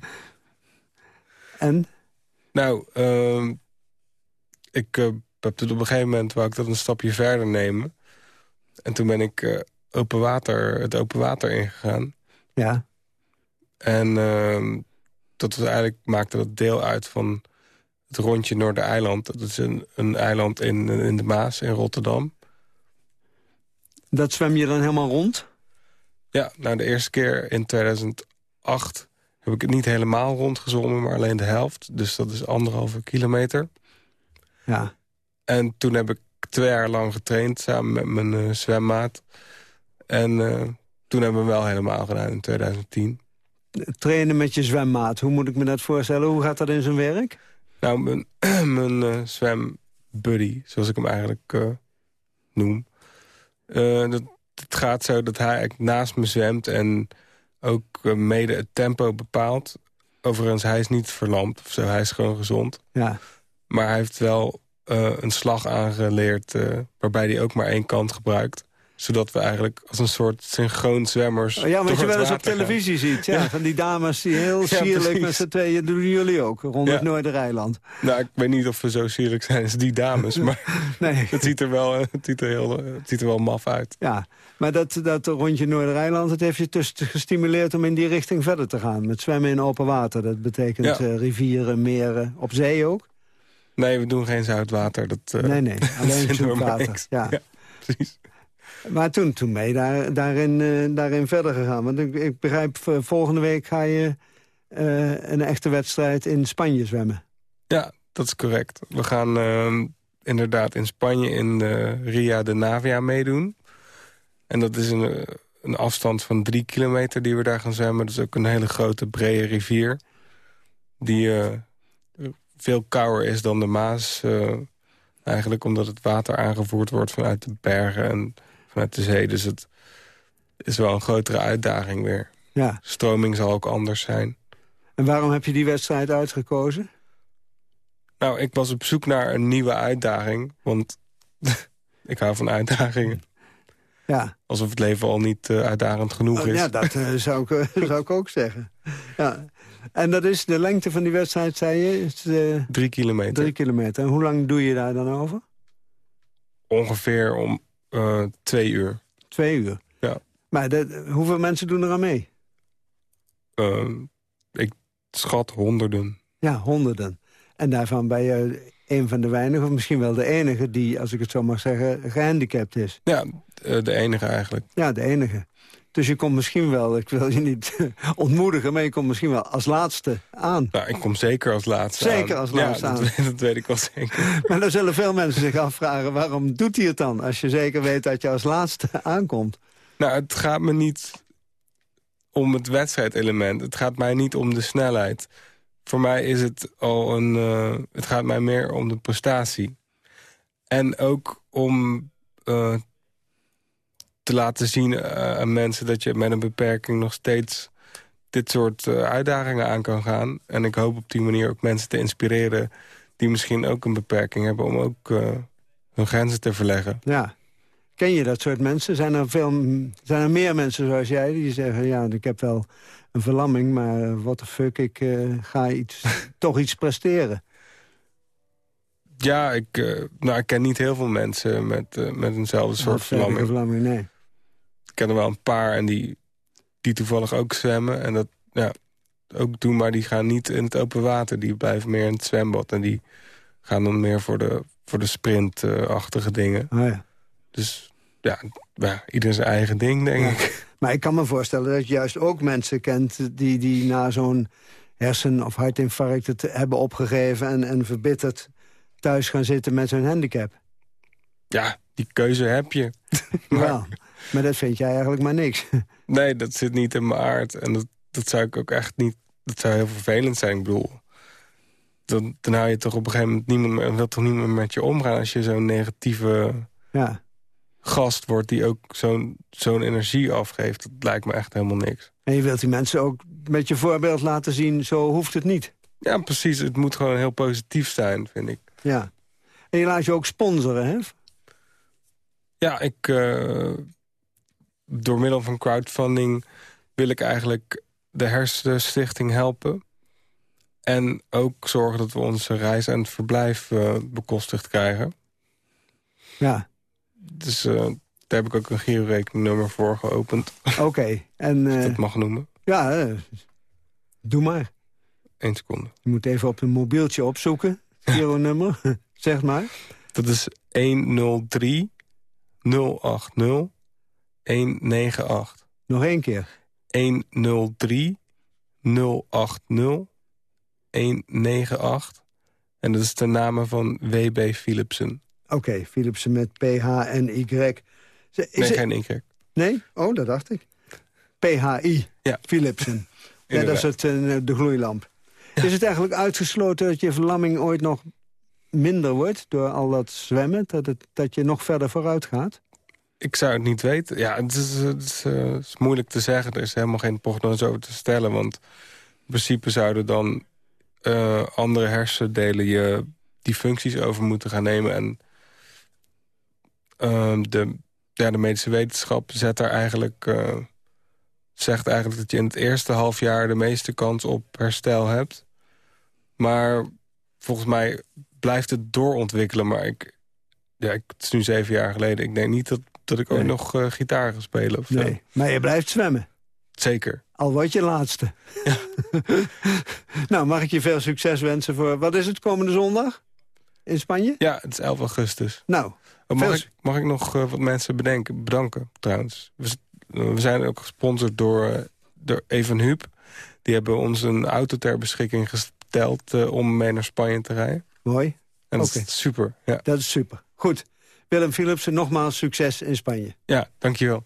en? Nou, ehm, ik eh, heb het op een gegeven moment wou ik dat een stapje verder nemen. En toen ben ik eh, open water, het open water ingegaan. Ja. En ehm, dat was eigenlijk, maakte dat deel uit van het rondje Noordereiland. Dat is een, een eiland in, in de Maas in Rotterdam. Dat zwem je dan helemaal rond? Ja, nou de eerste keer in 2008 heb ik het niet helemaal rondgezwommen, maar alleen de helft. Dus dat is anderhalve kilometer. Ja. En toen heb ik twee jaar lang getraind samen met mijn eh, zwemmaat. En eh, toen hebben we hem wel helemaal gedaan in 2010. Trainen met je zwemmaat, hoe moet ik me dat voorstellen? Hoe gaat dat in zijn werk? Nou, mijn, mijn eh, zwembuddy, zoals ik hem eigenlijk noem. dat, het gaat zo dat hij eigenlijk naast me zwemt en ook mede het tempo bepaalt. Overigens, hij is niet verlamd of zo, hij is gewoon gezond. Ja. Maar hij heeft wel eh, een slag aangeleerd eh, waarbij hij ook maar één kant gebruikt zodat we eigenlijk als een soort synchroon zwemmers... Oh ja, wat je wel eens op gaan. televisie ziet. Ja, Ja. Van die dames die heel Ja, sierlijk precies. met z'n tweeën doen jullie ook. Rond Ja. het Noordereiland. Nou, ik weet niet of we zo sierlijk zijn als die dames, maar Nee. het, ziet er wel, het, ziet er heel, het ziet er wel maf uit. Ja, maar dat, dat rondje Noordereiland, het heeft je dus gestimuleerd om in die richting verder te gaan. Met zwemmen in open water. Dat betekent Ja. eh, rivieren, meren, op zee ook? Nee, we doen geen zoutwater. Dat, eh, Nee, nee, alleen zoetwater. niks. Ja. precies. Maar toen, toen ben je daar, daarin, eh, daarin verder gegaan. Want ik, ik begrijp, v- volgende week ga je eh, een echte wedstrijd in Spanje zwemmen. Ja, dat is correct. We gaan ehm, inderdaad in Spanje in de Ria de Navia meedoen. En dat is een, eh, een afstand van drie kilometer die we daar gaan zwemmen. Dat is ook een hele grote, brede rivier. Die eh, veel kouder is dan de Maas. eh, eigenlijk omdat het water aangevoerd wordt vanuit de bergen en vanuit de zee. Dus het is wel een grotere uitdaging weer. Ja. Stroming zal ook anders zijn. En waarom heb je die wedstrijd uitgekozen? Nou, ik was op zoek naar een nieuwe uitdaging. Want ik hou van uitdagingen. Ja. Alsof het leven al niet eh, uitdagend genoeg Oh, is. ja, dat eh, zou, ik, zou ik ook zeggen. Ja. En dat is de lengte van die wedstrijd, zei je? Is, eh, Drie kilometer. drie kilometer. En hoe lang doe je daar dan over? Ongeveer om eh, twee uur. Twee uur. Ja. Maar dat, hoeveel mensen doen er aan mee? Ehm, ik schat honderden. Ja, honderden. En daarvan ben je een van de weinigen, of misschien wel de enige... die, als ik het zo mag zeggen, gehandicapt is. Ja, eh, de enige eigenlijk. Ja, de enige. Dus je komt misschien wel, ik wil je niet ontmoedigen... maar je komt misschien wel als laatste aan. Nou, ik kom zeker als laatste Zeker aan. als laatste ja, aan. Dat, dat weet ik wel zeker. Maar dan zullen veel mensen zich afvragen... waarom doet hij het dan, als je zeker weet dat je als laatste aankomt? Nou, het gaat me niet om het wedstrijdelement. Het gaat mij niet om de snelheid. Voor mij is het al een... eh, het gaat mij meer om de prestatie. En ook om eh, te laten zien eh, aan mensen... dat je met een beperking nog steeds dit soort eh, uitdagingen aan kan gaan. En ik hoop op die manier ook mensen te inspireren... die misschien ook een beperking hebben... om ook eh, hun grenzen te verleggen. Ja. Ken je dat soort mensen? Zijn er, veel, zijn er meer mensen zoals jij die zeggen... ja, ik heb wel een verlamming, maar what the fuck, ik ga iets, toch iets presteren. Ja, ik, nou, ik ken niet heel veel mensen met, met eenzelfde soort verlamming. verlamming, nee. Ik ken er wel een paar en die, die toevallig ook zwemmen. En dat ja, ook doen, maar die gaan niet in het open water. Die blijven meer in het zwembad. En die gaan dan meer voor de, voor de sprintachtige dingen. Oh ja. Dus ja, ja, ieder zijn eigen ding, denk ik. Maar ik kan me voorstellen dat je juist ook mensen kent... die, die na zo'n hersen- of hartinfarct het hebben opgegeven... en, en verbitterd thuis gaan zitten met zo'n handicap. Ja, die keuze heb je. Wel, maar dat vind jij eigenlijk maar niks. Nee, dat zit niet in mijn aard. En dat, dat zou ik ook echt niet... Dat zou heel vervelend zijn. Ik bedoel, dan, dan hou je toch op een gegeven moment niemand meer, wil toch niet meer met je omgaan als je zo'n negatieve Ja. gast wordt die ook zo'n zo'n energie afgeeft. Dat lijkt me echt helemaal niks. En je wilt die mensen ook met je voorbeeld laten zien, zo hoeft het niet. Ja, precies. Het moet gewoon heel positief zijn, vind ik. Ja. En je laat je ook sponsoren, hè? Ja, ik, eh, door middel van crowdfunding wil ik eigenlijk de Hersenstichting helpen. En ook zorgen dat we onze reis en het verblijf eh, bekostigd krijgen. Ja. Dus eh, daar heb ik ook een girorekeningnummer voor geopend. Oké. En, Als ik eh, dat mag noemen. Ja, doe maar. Eén seconde. Je moet even op een mobieltje opzoeken. Giro-nummer, zeg maar. Dat is 103 080 198. Nog één keer. 103 080 198. En dat is de naam van W.B. Philipsen. Oké, Philipsen met P-H-N-Y. Ze- is Nee, geen Y. Nee? Oh, dat dacht ik. PHI, ja. Philipsen. ja, dat is het, eh, de gloeilamp. Is het eigenlijk uitgesloten dat je verlamming ooit nog minder wordt... door al dat zwemmen, dat, het, dat je nog verder vooruit gaat? Ik zou het niet weten. Ja, het is, eh, het is moeilijk te zeggen. Er is helemaal geen prognose over te stellen. Want in principe zouden dan eh, andere hersendelen je die functies over moeten gaan nemen. En ehm, de, ja, de medische wetenschap zet daar eigenlijk, eh, zegt eigenlijk dat je in het eerste half jaar de meeste kans op herstel hebt. Maar volgens mij blijft het doorontwikkelen. Maar ik, ja, het is nu zeven jaar geleden. Ik denk niet dat, dat ik Nee. nog eh, gitaar ga spelen. Of zo. Nee, maar je blijft zwemmen. Zeker. Al word je laatste. nou, mag ik je veel succes wensen voor... Wat is het komende zondag? In Spanje? Ja, het is 11 augustus. Nou, Oh, mag, veel- ik, mag ik nog eh, wat mensen bedenken, bedanken trouwens? We, eh, we zijn ook gesponsord door, eh, door Huub. Die hebben ons een auto ter beschikking gesteld om mee naar Spanje te rijden. Mooi. En dat Oké. is super. Ja, Dat is super. Goed. Willem Philipsen, nogmaals succes in Spanje. ja dankjewel.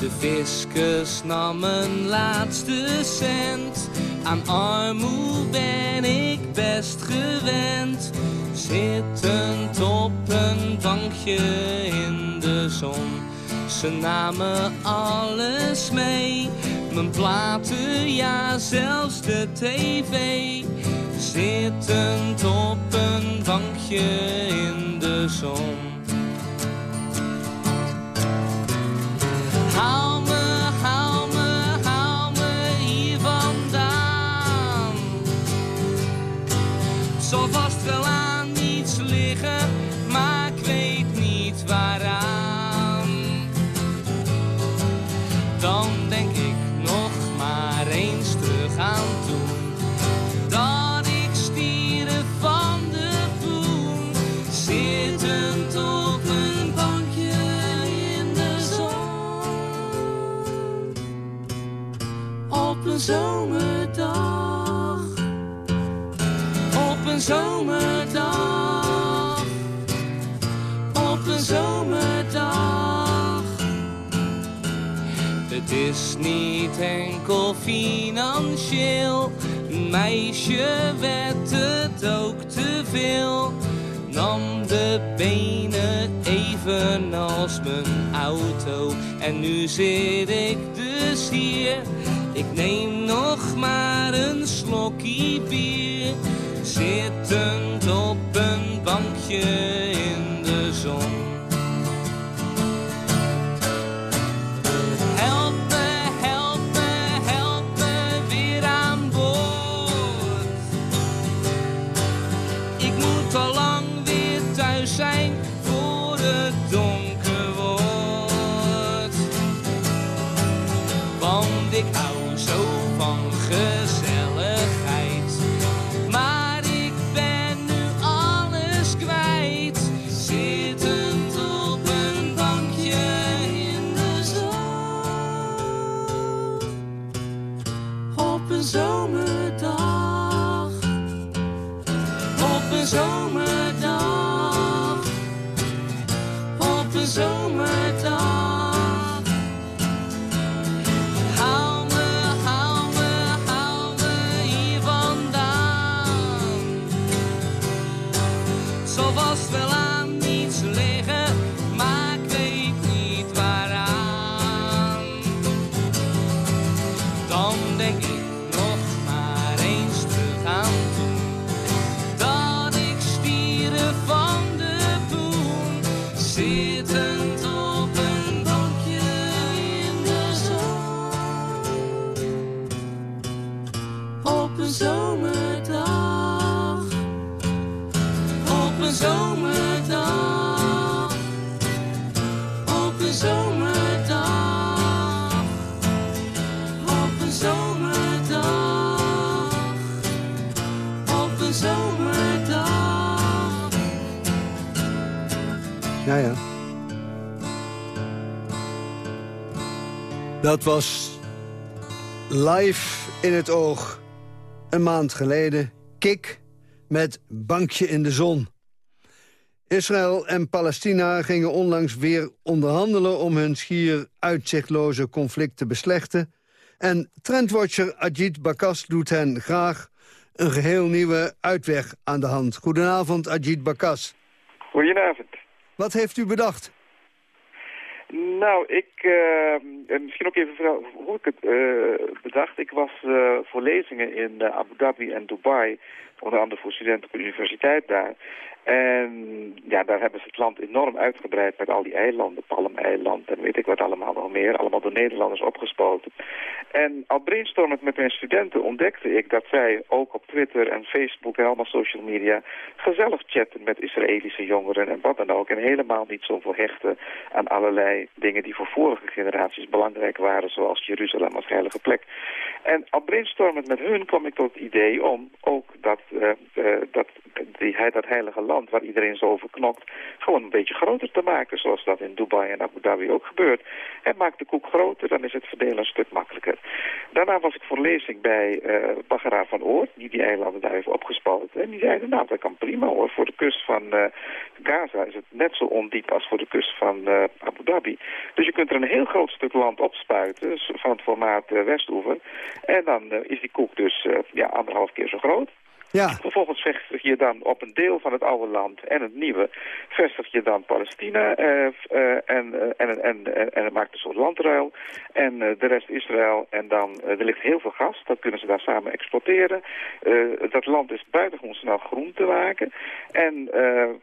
De fiscus nam mijn laatste cent. Aan armoe ben ik best gewend. Zittend in de zon. Ze namen alles mee. Mijn platen, ja zelfs de tv. Zittend op een bankje in de zon. Haal me, haal me, haal me hier zal vast wel zomerdag, op een zomerdag, op een zomerdag. Het is niet enkel financieel, meisje werd het ook te veel. Nam de benen evenals mijn auto en nu zit ik dus hier. Ik neem nog maar een slokje bier, zittend op een bankje een zomerdag. Ja, ja. Dat was live in het oog. Een maand geleden. Kik met Bankje in de Zon. Israël en Palestina gingen onlangs weer onderhandelen... om hun schier uitzichtloze conflict te beslechten. En trendwatcher Ajit Bakas doet hen graag een geheel nieuwe uitweg aan de hand. Goedenavond, Ajit Bakas. Goedenavond. Wat heeft u bedacht? Nou, ik, eh, en misschien ook even vertellen hoe ik het eh, bedacht. Ik was eh, voor lezingen in Abu Dhabi en Dubai, onder andere voor studenten op de universiteit daar. En ja, daar hebben ze het land enorm uitgebreid met al die eilanden, Palm-eiland en weet ik wat allemaal nog meer. Allemaal door Nederlanders opgespoten. En al brainstormend met mijn studenten ontdekte ik dat zij ook op Twitter en Facebook en allemaal social media gezellig chatten met Israëlische jongeren en wat dan ook. En helemaal niet zoveel hechten aan allerlei dingen die voor vorige generaties belangrijk waren, zoals Jeruzalem als heilige plek. En al brainstormend met hun kwam ik tot het idee om ook dat, eh, dat, die, dat heilige land waar iedereen zo over knokt, gewoon een beetje groter te maken, zoals dat in Dubai en Abu Dhabi ook gebeurt. En maak de koek groter, dan is het verdelen een stuk makkelijker. Daarna was ik voor lezing bij uh, Bagara van Oort, die die eilanden daar heeft opgespoten. En die zeiden, nou dat kan prima hoor, voor de kust van uh, Gaza is het net zo ondiep als voor de kust van uh, Abu Dhabi. Dus je kunt er een heel groot stuk land opspuiten, van het formaat Westoever. En dan is die koek dus ja, anderhalf keer zo groot. Ja. Vervolgens vestig je dan op een deel van het oude land en het nieuwe, vestig je dan Palestina uh, en, uh, en, en, en, en maakt een soort landruil. En de rest Israël en dan, er ligt heel veel gas, dat kunnen ze daar samen exporteren. dat land is buitengewoon snel groen te maken. En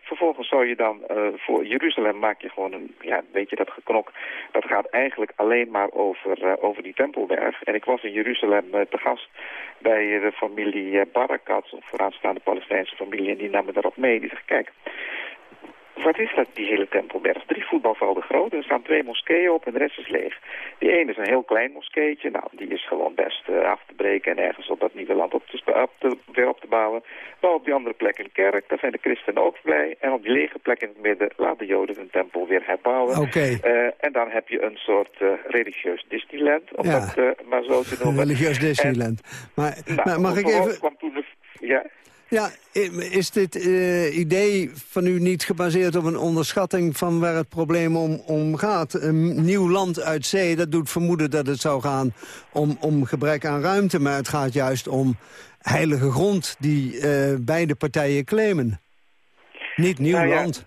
vervolgens zou je dan voor Jeruzalem maak je gewoon een, ja, weet je dat geknok, dat gaat eigenlijk alleen maar over, over die Tempelberg. En ik was in Jeruzalem te gast bij de familie Barakat, vooraanstaande Palestijnse familie, en die namen daarop mee. Die zegt, kijk, wat is dat, die hele Tempelberg? Drie voetbalvelden groot, er staan twee moskeeën op en de rest is leeg. Die ene is een heel klein moskeetje, nou, die is gewoon best uh, af te breken en ergens op dat nieuwe land op te, op te, weer op te bouwen. Bouw op die andere plek een kerk, daar zijn de christenen ook blij. En op die lege plek in het midden laat de joden hun tempel weer herbouwen. Okay. Uh, en dan heb je een soort uh, religieus Disneyland, om ja. dat maar zo te noemen. Religieus Disneyland. En, maar, nou, maar mag ik even... Kwam toen de, ja? Ja, is dit uh, idee van u niet gebaseerd op een onderschatting van waar het probleem om, om gaat? Een nieuw land uit zee, dat doet vermoeden dat het zou gaan om, om gebrek aan ruimte. Maar het gaat juist om heilige grond die uh, beide partijen claimen. Niet nieuw nou ja. land.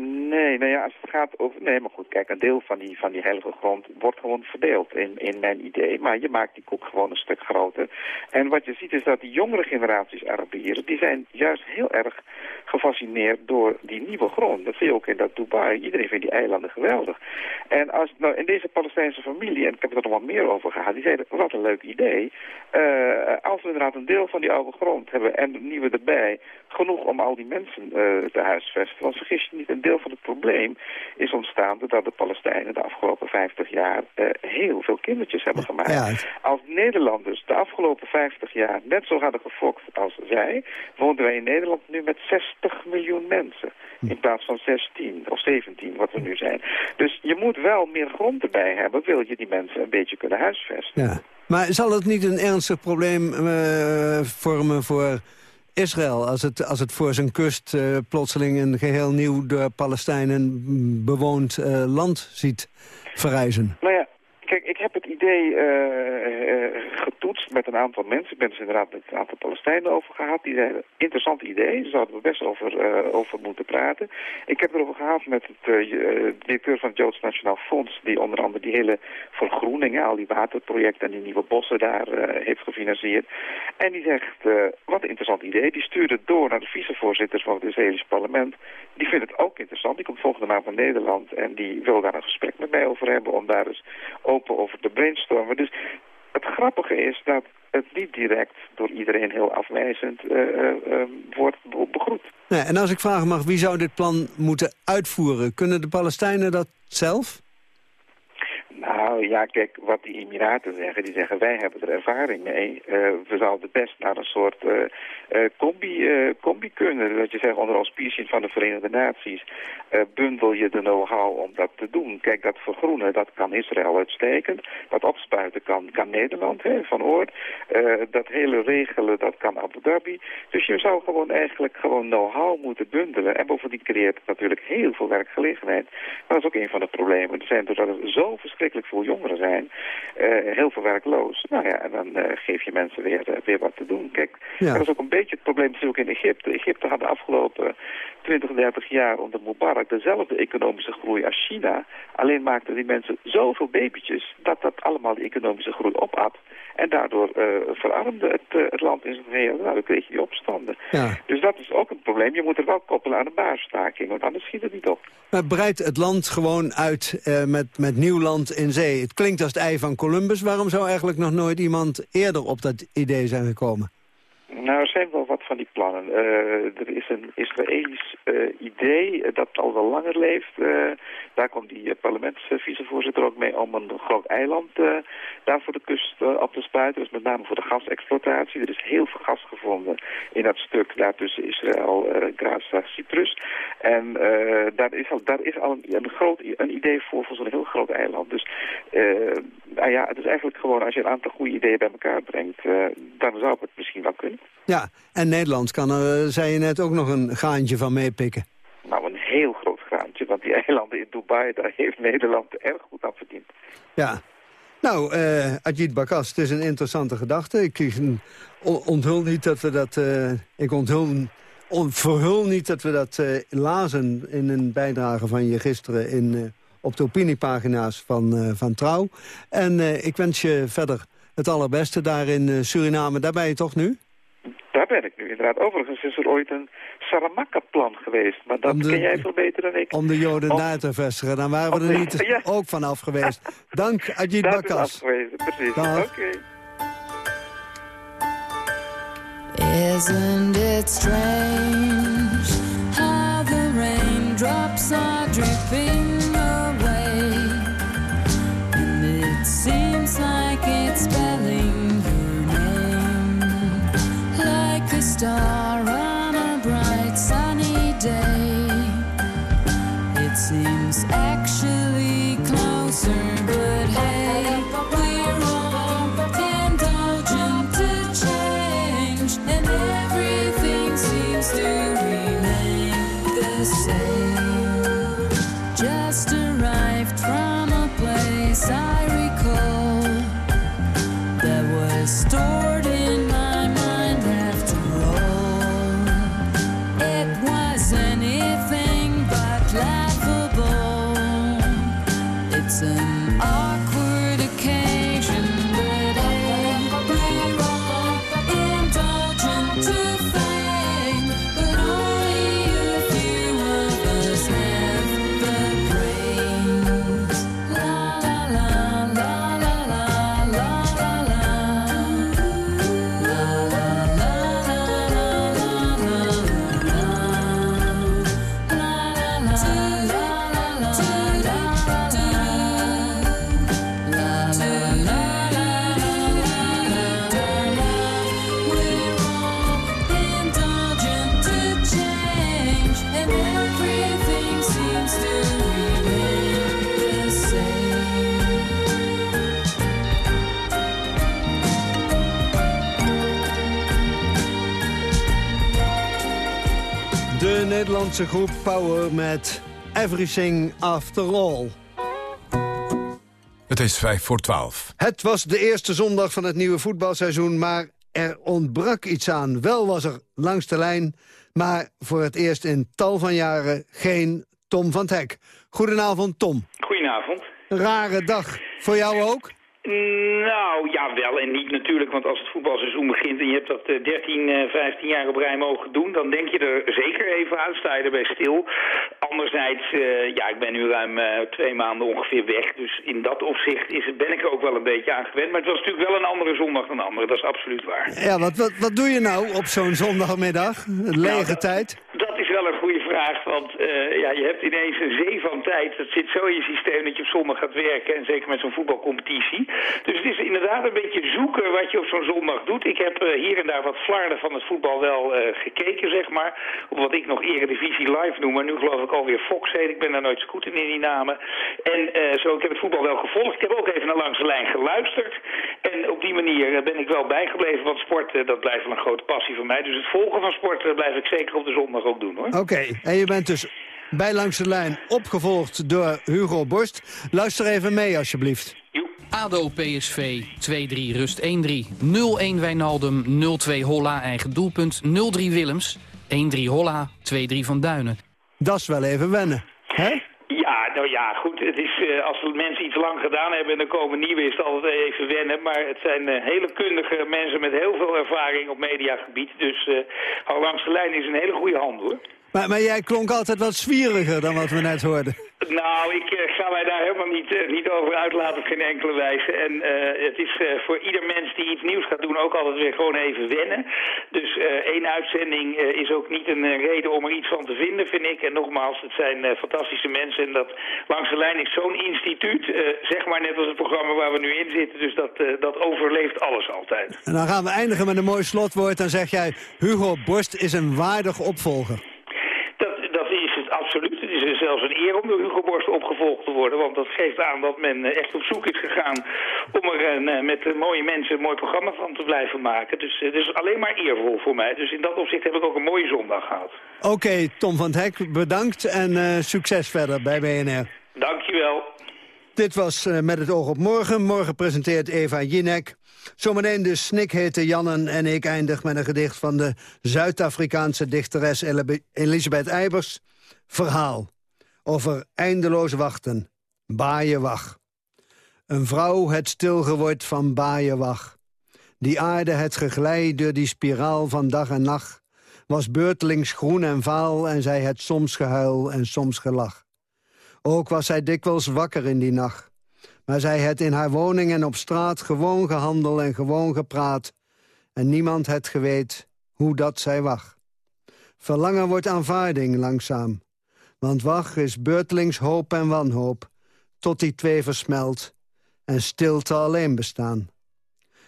Nee, nou ja, als het gaat over... Nee, maar goed, kijk, een deel van die, van die heilige grond wordt gewoon verdeeld in, in mijn idee. Maar je maakt die koek gewoon een stuk groter. En wat je ziet is dat die jongere generaties Arabieren, die zijn juist heel erg gefascineerd door die nieuwe grond. Dat zie je ook in dat Dubai. Iedereen vindt die eilanden geweldig. En als nou in deze Palestijnse familie, en ik heb er nog wat meer over gehad, die zeiden, wat een leuk idee. Uh, als we inderdaad een deel van die oude grond hebben en nieuwe erbij, genoeg om al die mensen uh, te huisvesten. Want vergis je niet, deel van het probleem is ontstaan doordat de Palestijnen de afgelopen 50 jaar uh, heel veel kindertjes hebben gemaakt. Ja. Als Nederlanders de afgelopen 50 jaar net zo hadden gefokt als zij, woonden wij in Nederland nu met 60 miljoen mensen. In plaats van 16 of 17, wat we nu zijn. Dus je moet wel meer grond erbij hebben, wil je die mensen een beetje kunnen huisvesten. Ja. Maar zal het niet een ernstig probleem uh, vormen voor Israël als het, als het voor zijn kust eh, plotseling een geheel nieuw door Palestijnen bewoond eh, land ziet verrijzen? Nou ja, kijk, ik heb het idee eh, eh, getoetst met een aantal mensen. Ik ben dus inderdaad met een aantal Palestijnen over gehad. Die zeiden, interessant idee, daar zouden we best over, eh, over moeten praten. Ik heb erover gehad met het directeur van het Joods Nationaal Fonds... die onder andere die hele vergroening, hè, al die waterprojecten en die nieuwe bossen daar heeft gefinancierd. En die zegt, wat een interessant idee. Die stuurde het door naar de vicevoorzitter van het Israëlische parlement. Die vindt het ook interessant. Die komt volgende maand naar Nederland en die wil daar een gesprek met mij over hebben... om daar dus open over te brainstormen. Dus het grappige is dat het niet direct door iedereen heel afwijzend eh, eh, eh, wordt be- begroet. En als ik vragen mag, wie zou dit plan moeten uitvoeren? Kunnen de Palestijnen dat zelf? Nou ja, kijk, wat die Emiraten zeggen, die zeggen wij hebben er ervaring mee. Eh, we zouden best naar een soort eh, eh, combi, combi kunnen. Dat je zegt onder auspiciën van de Verenigde Naties bundel je de know-how om dat te doen. Kijk, dat vergroenen, dat kan Israël uitstekend. Dat opspuiten kan, kan Nederland, hè, van Oort. Dat hele regelen, dat kan Abu Dhabi. Dus je zou gewoon eigenlijk gewoon know-how moeten bundelen. En bovendien creëert het natuurlijk heel veel werkgelegenheid. Dat is ook een van de problemen. Er zijn doordat er zo verschrikkelijk veel jongeren zijn, eh, heel veel werkloos. Nou ja, en dan eh, geef je mensen weer, eh, weer wat te doen. Kijk, Ja. dat is ook een beetje het probleem natuurlijk in Egypte. Egypte had de afgelopen 20, 30 jaar onder Mubarak dezelfde economische groei als China. Alleen maakten die mensen zoveel babytjes dat dat allemaal de economische groei opat. En daardoor verarmde het, het land in zijn geheel. Nou, dan kreeg je die opstanden. Ja. Dus dat is ook een probleem. Je moet er wel koppelen aan een baarstaking, want anders schiet het niet op. Maar breidt het land gewoon uit met, met nieuw land Het klinkt als het ei van Columbus. Waarom zou eigenlijk nog nooit iemand eerder op dat idee zijn gekomen? Nou, er zijn wel wat van die plannen. Eh, er is een Israëlisch eh, idee dat al wel langer leeft. Eh, daar komt die parlementsvicevoorzitter ook mee om een groot eiland daar voor de kust op te spuiten. Dus met name voor de gasexploitatie. Er is heel veel gas gevonden in dat stuk daar tussen Israël, Gaza, Cyprus. En daar is al, daar is al een, een groot een idee voor, voor zo'n heel groot eiland. Dus nou ja, het is eigenlijk gewoon als je een aantal goede ideeën bij elkaar brengt, dan zou het misschien wel kunnen. Ja, en Nederland kan er, eh, zei je net, ook nog een gaantje van meepikken. Nou, een heel groot graantje, want die eilanden in Dubai, daar heeft Nederland erg goed aan verdiend. Ja. Nou, eh Ajit Bakas, het is een interessante gedachte. Ik ik on- onthul niet dat we dat... eh, ik onthul, on- verhul niet dat we dat lazen in een bijdrage van je gisteren... In, op de opiniepagina's van, van Trouw. En ik wens je verder het allerbeste daar in Suriname. Daar ben je toch nu? Daar ben ik nu inderdaad. Overigens is er ooit een Saramaka-plan geweest, maar dat de- ken jij veel beter dan ik. Om de Joden Om- daar te vestigen. Dan waren we er de- niet Ja. ook van af geweest. Dank, Ajit is Bakas. precies. Oké. Isn't it strange how the raindrops are dripping like Groep Power met Everything After All. Het is vijf voor twaalf. Het was de eerste zondag van het nieuwe voetbalseizoen, maar er ontbrak iets aan. Wel was er langs de lijn, maar voor het eerst in tal van jaren geen Tom van het Hek. Goedenavond, Tom. Goedenavond. Een rare dag. Voor jou ook? Nou, ja, wel en niet natuurlijk, want als het voetbalseizoen begint en je hebt dat eh, 13, eh, 15 jaar op rij mogen doen, dan denk je er zeker even uit, sta je erbij stil. Anderzijds, eh, ja, ik ben nu ruim eh, twee maanden ongeveer weg, dus in dat opzicht is, ben ik er ook wel een beetje aan gewend. Maar het was natuurlijk wel een andere zondag dan andere, dat is absoluut waar. Ja, wat, wat, wat doe je nou op zo'n zondagmiddag? Lege tijd? Dat is wel een goede vraag, want eh, ja, je hebt ineens een zee van tijd. Het zit zo in je systeem dat je op zondag gaat werken, en zeker met zo'n voetbalcompetitie. Dus het is inderdaad een beetje zoeken wat je op zo'n zondag doet. Ik heb eh, hier en daar wat flarden van het voetbal wel eh, gekeken, zeg maar. Op wat ik nog Eredivisie Live noem, maar nu geloof ik alweer Fox heet. Ik ben daar nooit zo goed in, in die namen. En zo, ik heb het voetbal wel gevolgd. Ik heb ook even naar langs de lijn geluisterd. En op die manier ben ik wel bijgebleven, want sport, dat blijft wel een grote passie van mij. Dus het volgen van sport blijf ik zeker op de zondag ook doen, hoor. Oké, en je bent dus bij Langs de Lijn opgevolgd door Hugo Borst. Luister even mee, alsjeblieft. ADO PSV 2-3 rust 1-3. 0-1 Wijnaldum, 0-2 Holla eigen doelpunt, 0-3 Willems, 1-3 Holla, 2-3 Van Duinen. Dat is wel even wennen, hè? Nou ja, goed. Het is, eh, als mensen iets lang gedaan hebben en er komen nieuwe, is het altijd even wennen. Maar het zijn eh, hele kundige mensen met heel veel ervaring op mediagebied. Dus hou langs de lijn is een hele goede hand, hoor. Maar, maar jij klonk altijd wat zwieriger dan wat we net hoorden. Nou, ik eh, ga mij daar helemaal niet, eh, niet over uitlaten op geen enkele wijze. En eh, het is voor ieder mens die iets nieuws gaat doen ook altijd weer gewoon even wennen. Dus één uitzending is ook niet een reden om er iets van te vinden, vind ik. En nogmaals, het zijn fantastische mensen. En dat langs de lijn is zo'n instituut, zeg maar net als het programma waar we nu in zitten. Dus dat, dat overleeft alles altijd. En dan gaan we eindigen met een mooi slotwoord. Dan zeg jij, Hugo Borst is een waardig opvolger. Dat, dat is het absoluut. Het is zelfs een eer om door Hugo Borst opgevolgd te worden. Want dat geeft aan dat men eh, echt op zoek is gegaan om er een, eh, met eh, mooie mensen een mooi programma van te blijven maken. Dus eh, het is alleen maar eervol voor mij. Dus in dat opzicht heb ik ook een mooie zondag gehad. Oké, Tom van het Hek, bedankt en eh, succes verder bij BNR. Dankjewel. Dit was eh, Met het oog op morgen. Morgen presenteert Eva Jinek. Zometeen de snikhete Jannen en ik eindig met een gedicht van de Zuid-Afrikaanse dichteres Elisabeth Eibers. Verhaal over eindeloos wachten. Baaienwag. Een vrouw het stilgeword van baaienwag. Die aarde het geglij door die spiraal van dag en nacht. Was beurtelings groen en vaal en zij het soms gehuil en soms gelach. Ook was zij dikwijls wakker in die nacht. Maar zij het in haar woning en op straat gewoon gehandel en gewoon gepraat. En niemand het geweet hoe dat zij wacht. Verlangen wordt aanvaarding langzaam. Want wacht is beurtelings hoop en wanhoop. Tot die twee versmelt en stilte alleen bestaan.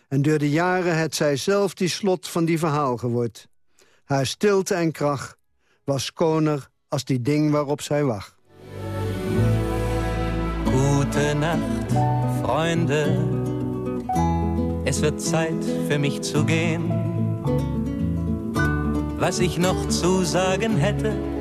En door de jaren het zij zelf die slot van die verhaal geword. Haar stilte en kracht was koner als die ding waarop zij wacht. Gute Nacht, Freunde. Es wird Zeit für mich zu gehen. Was ich noch zu sagen hätte,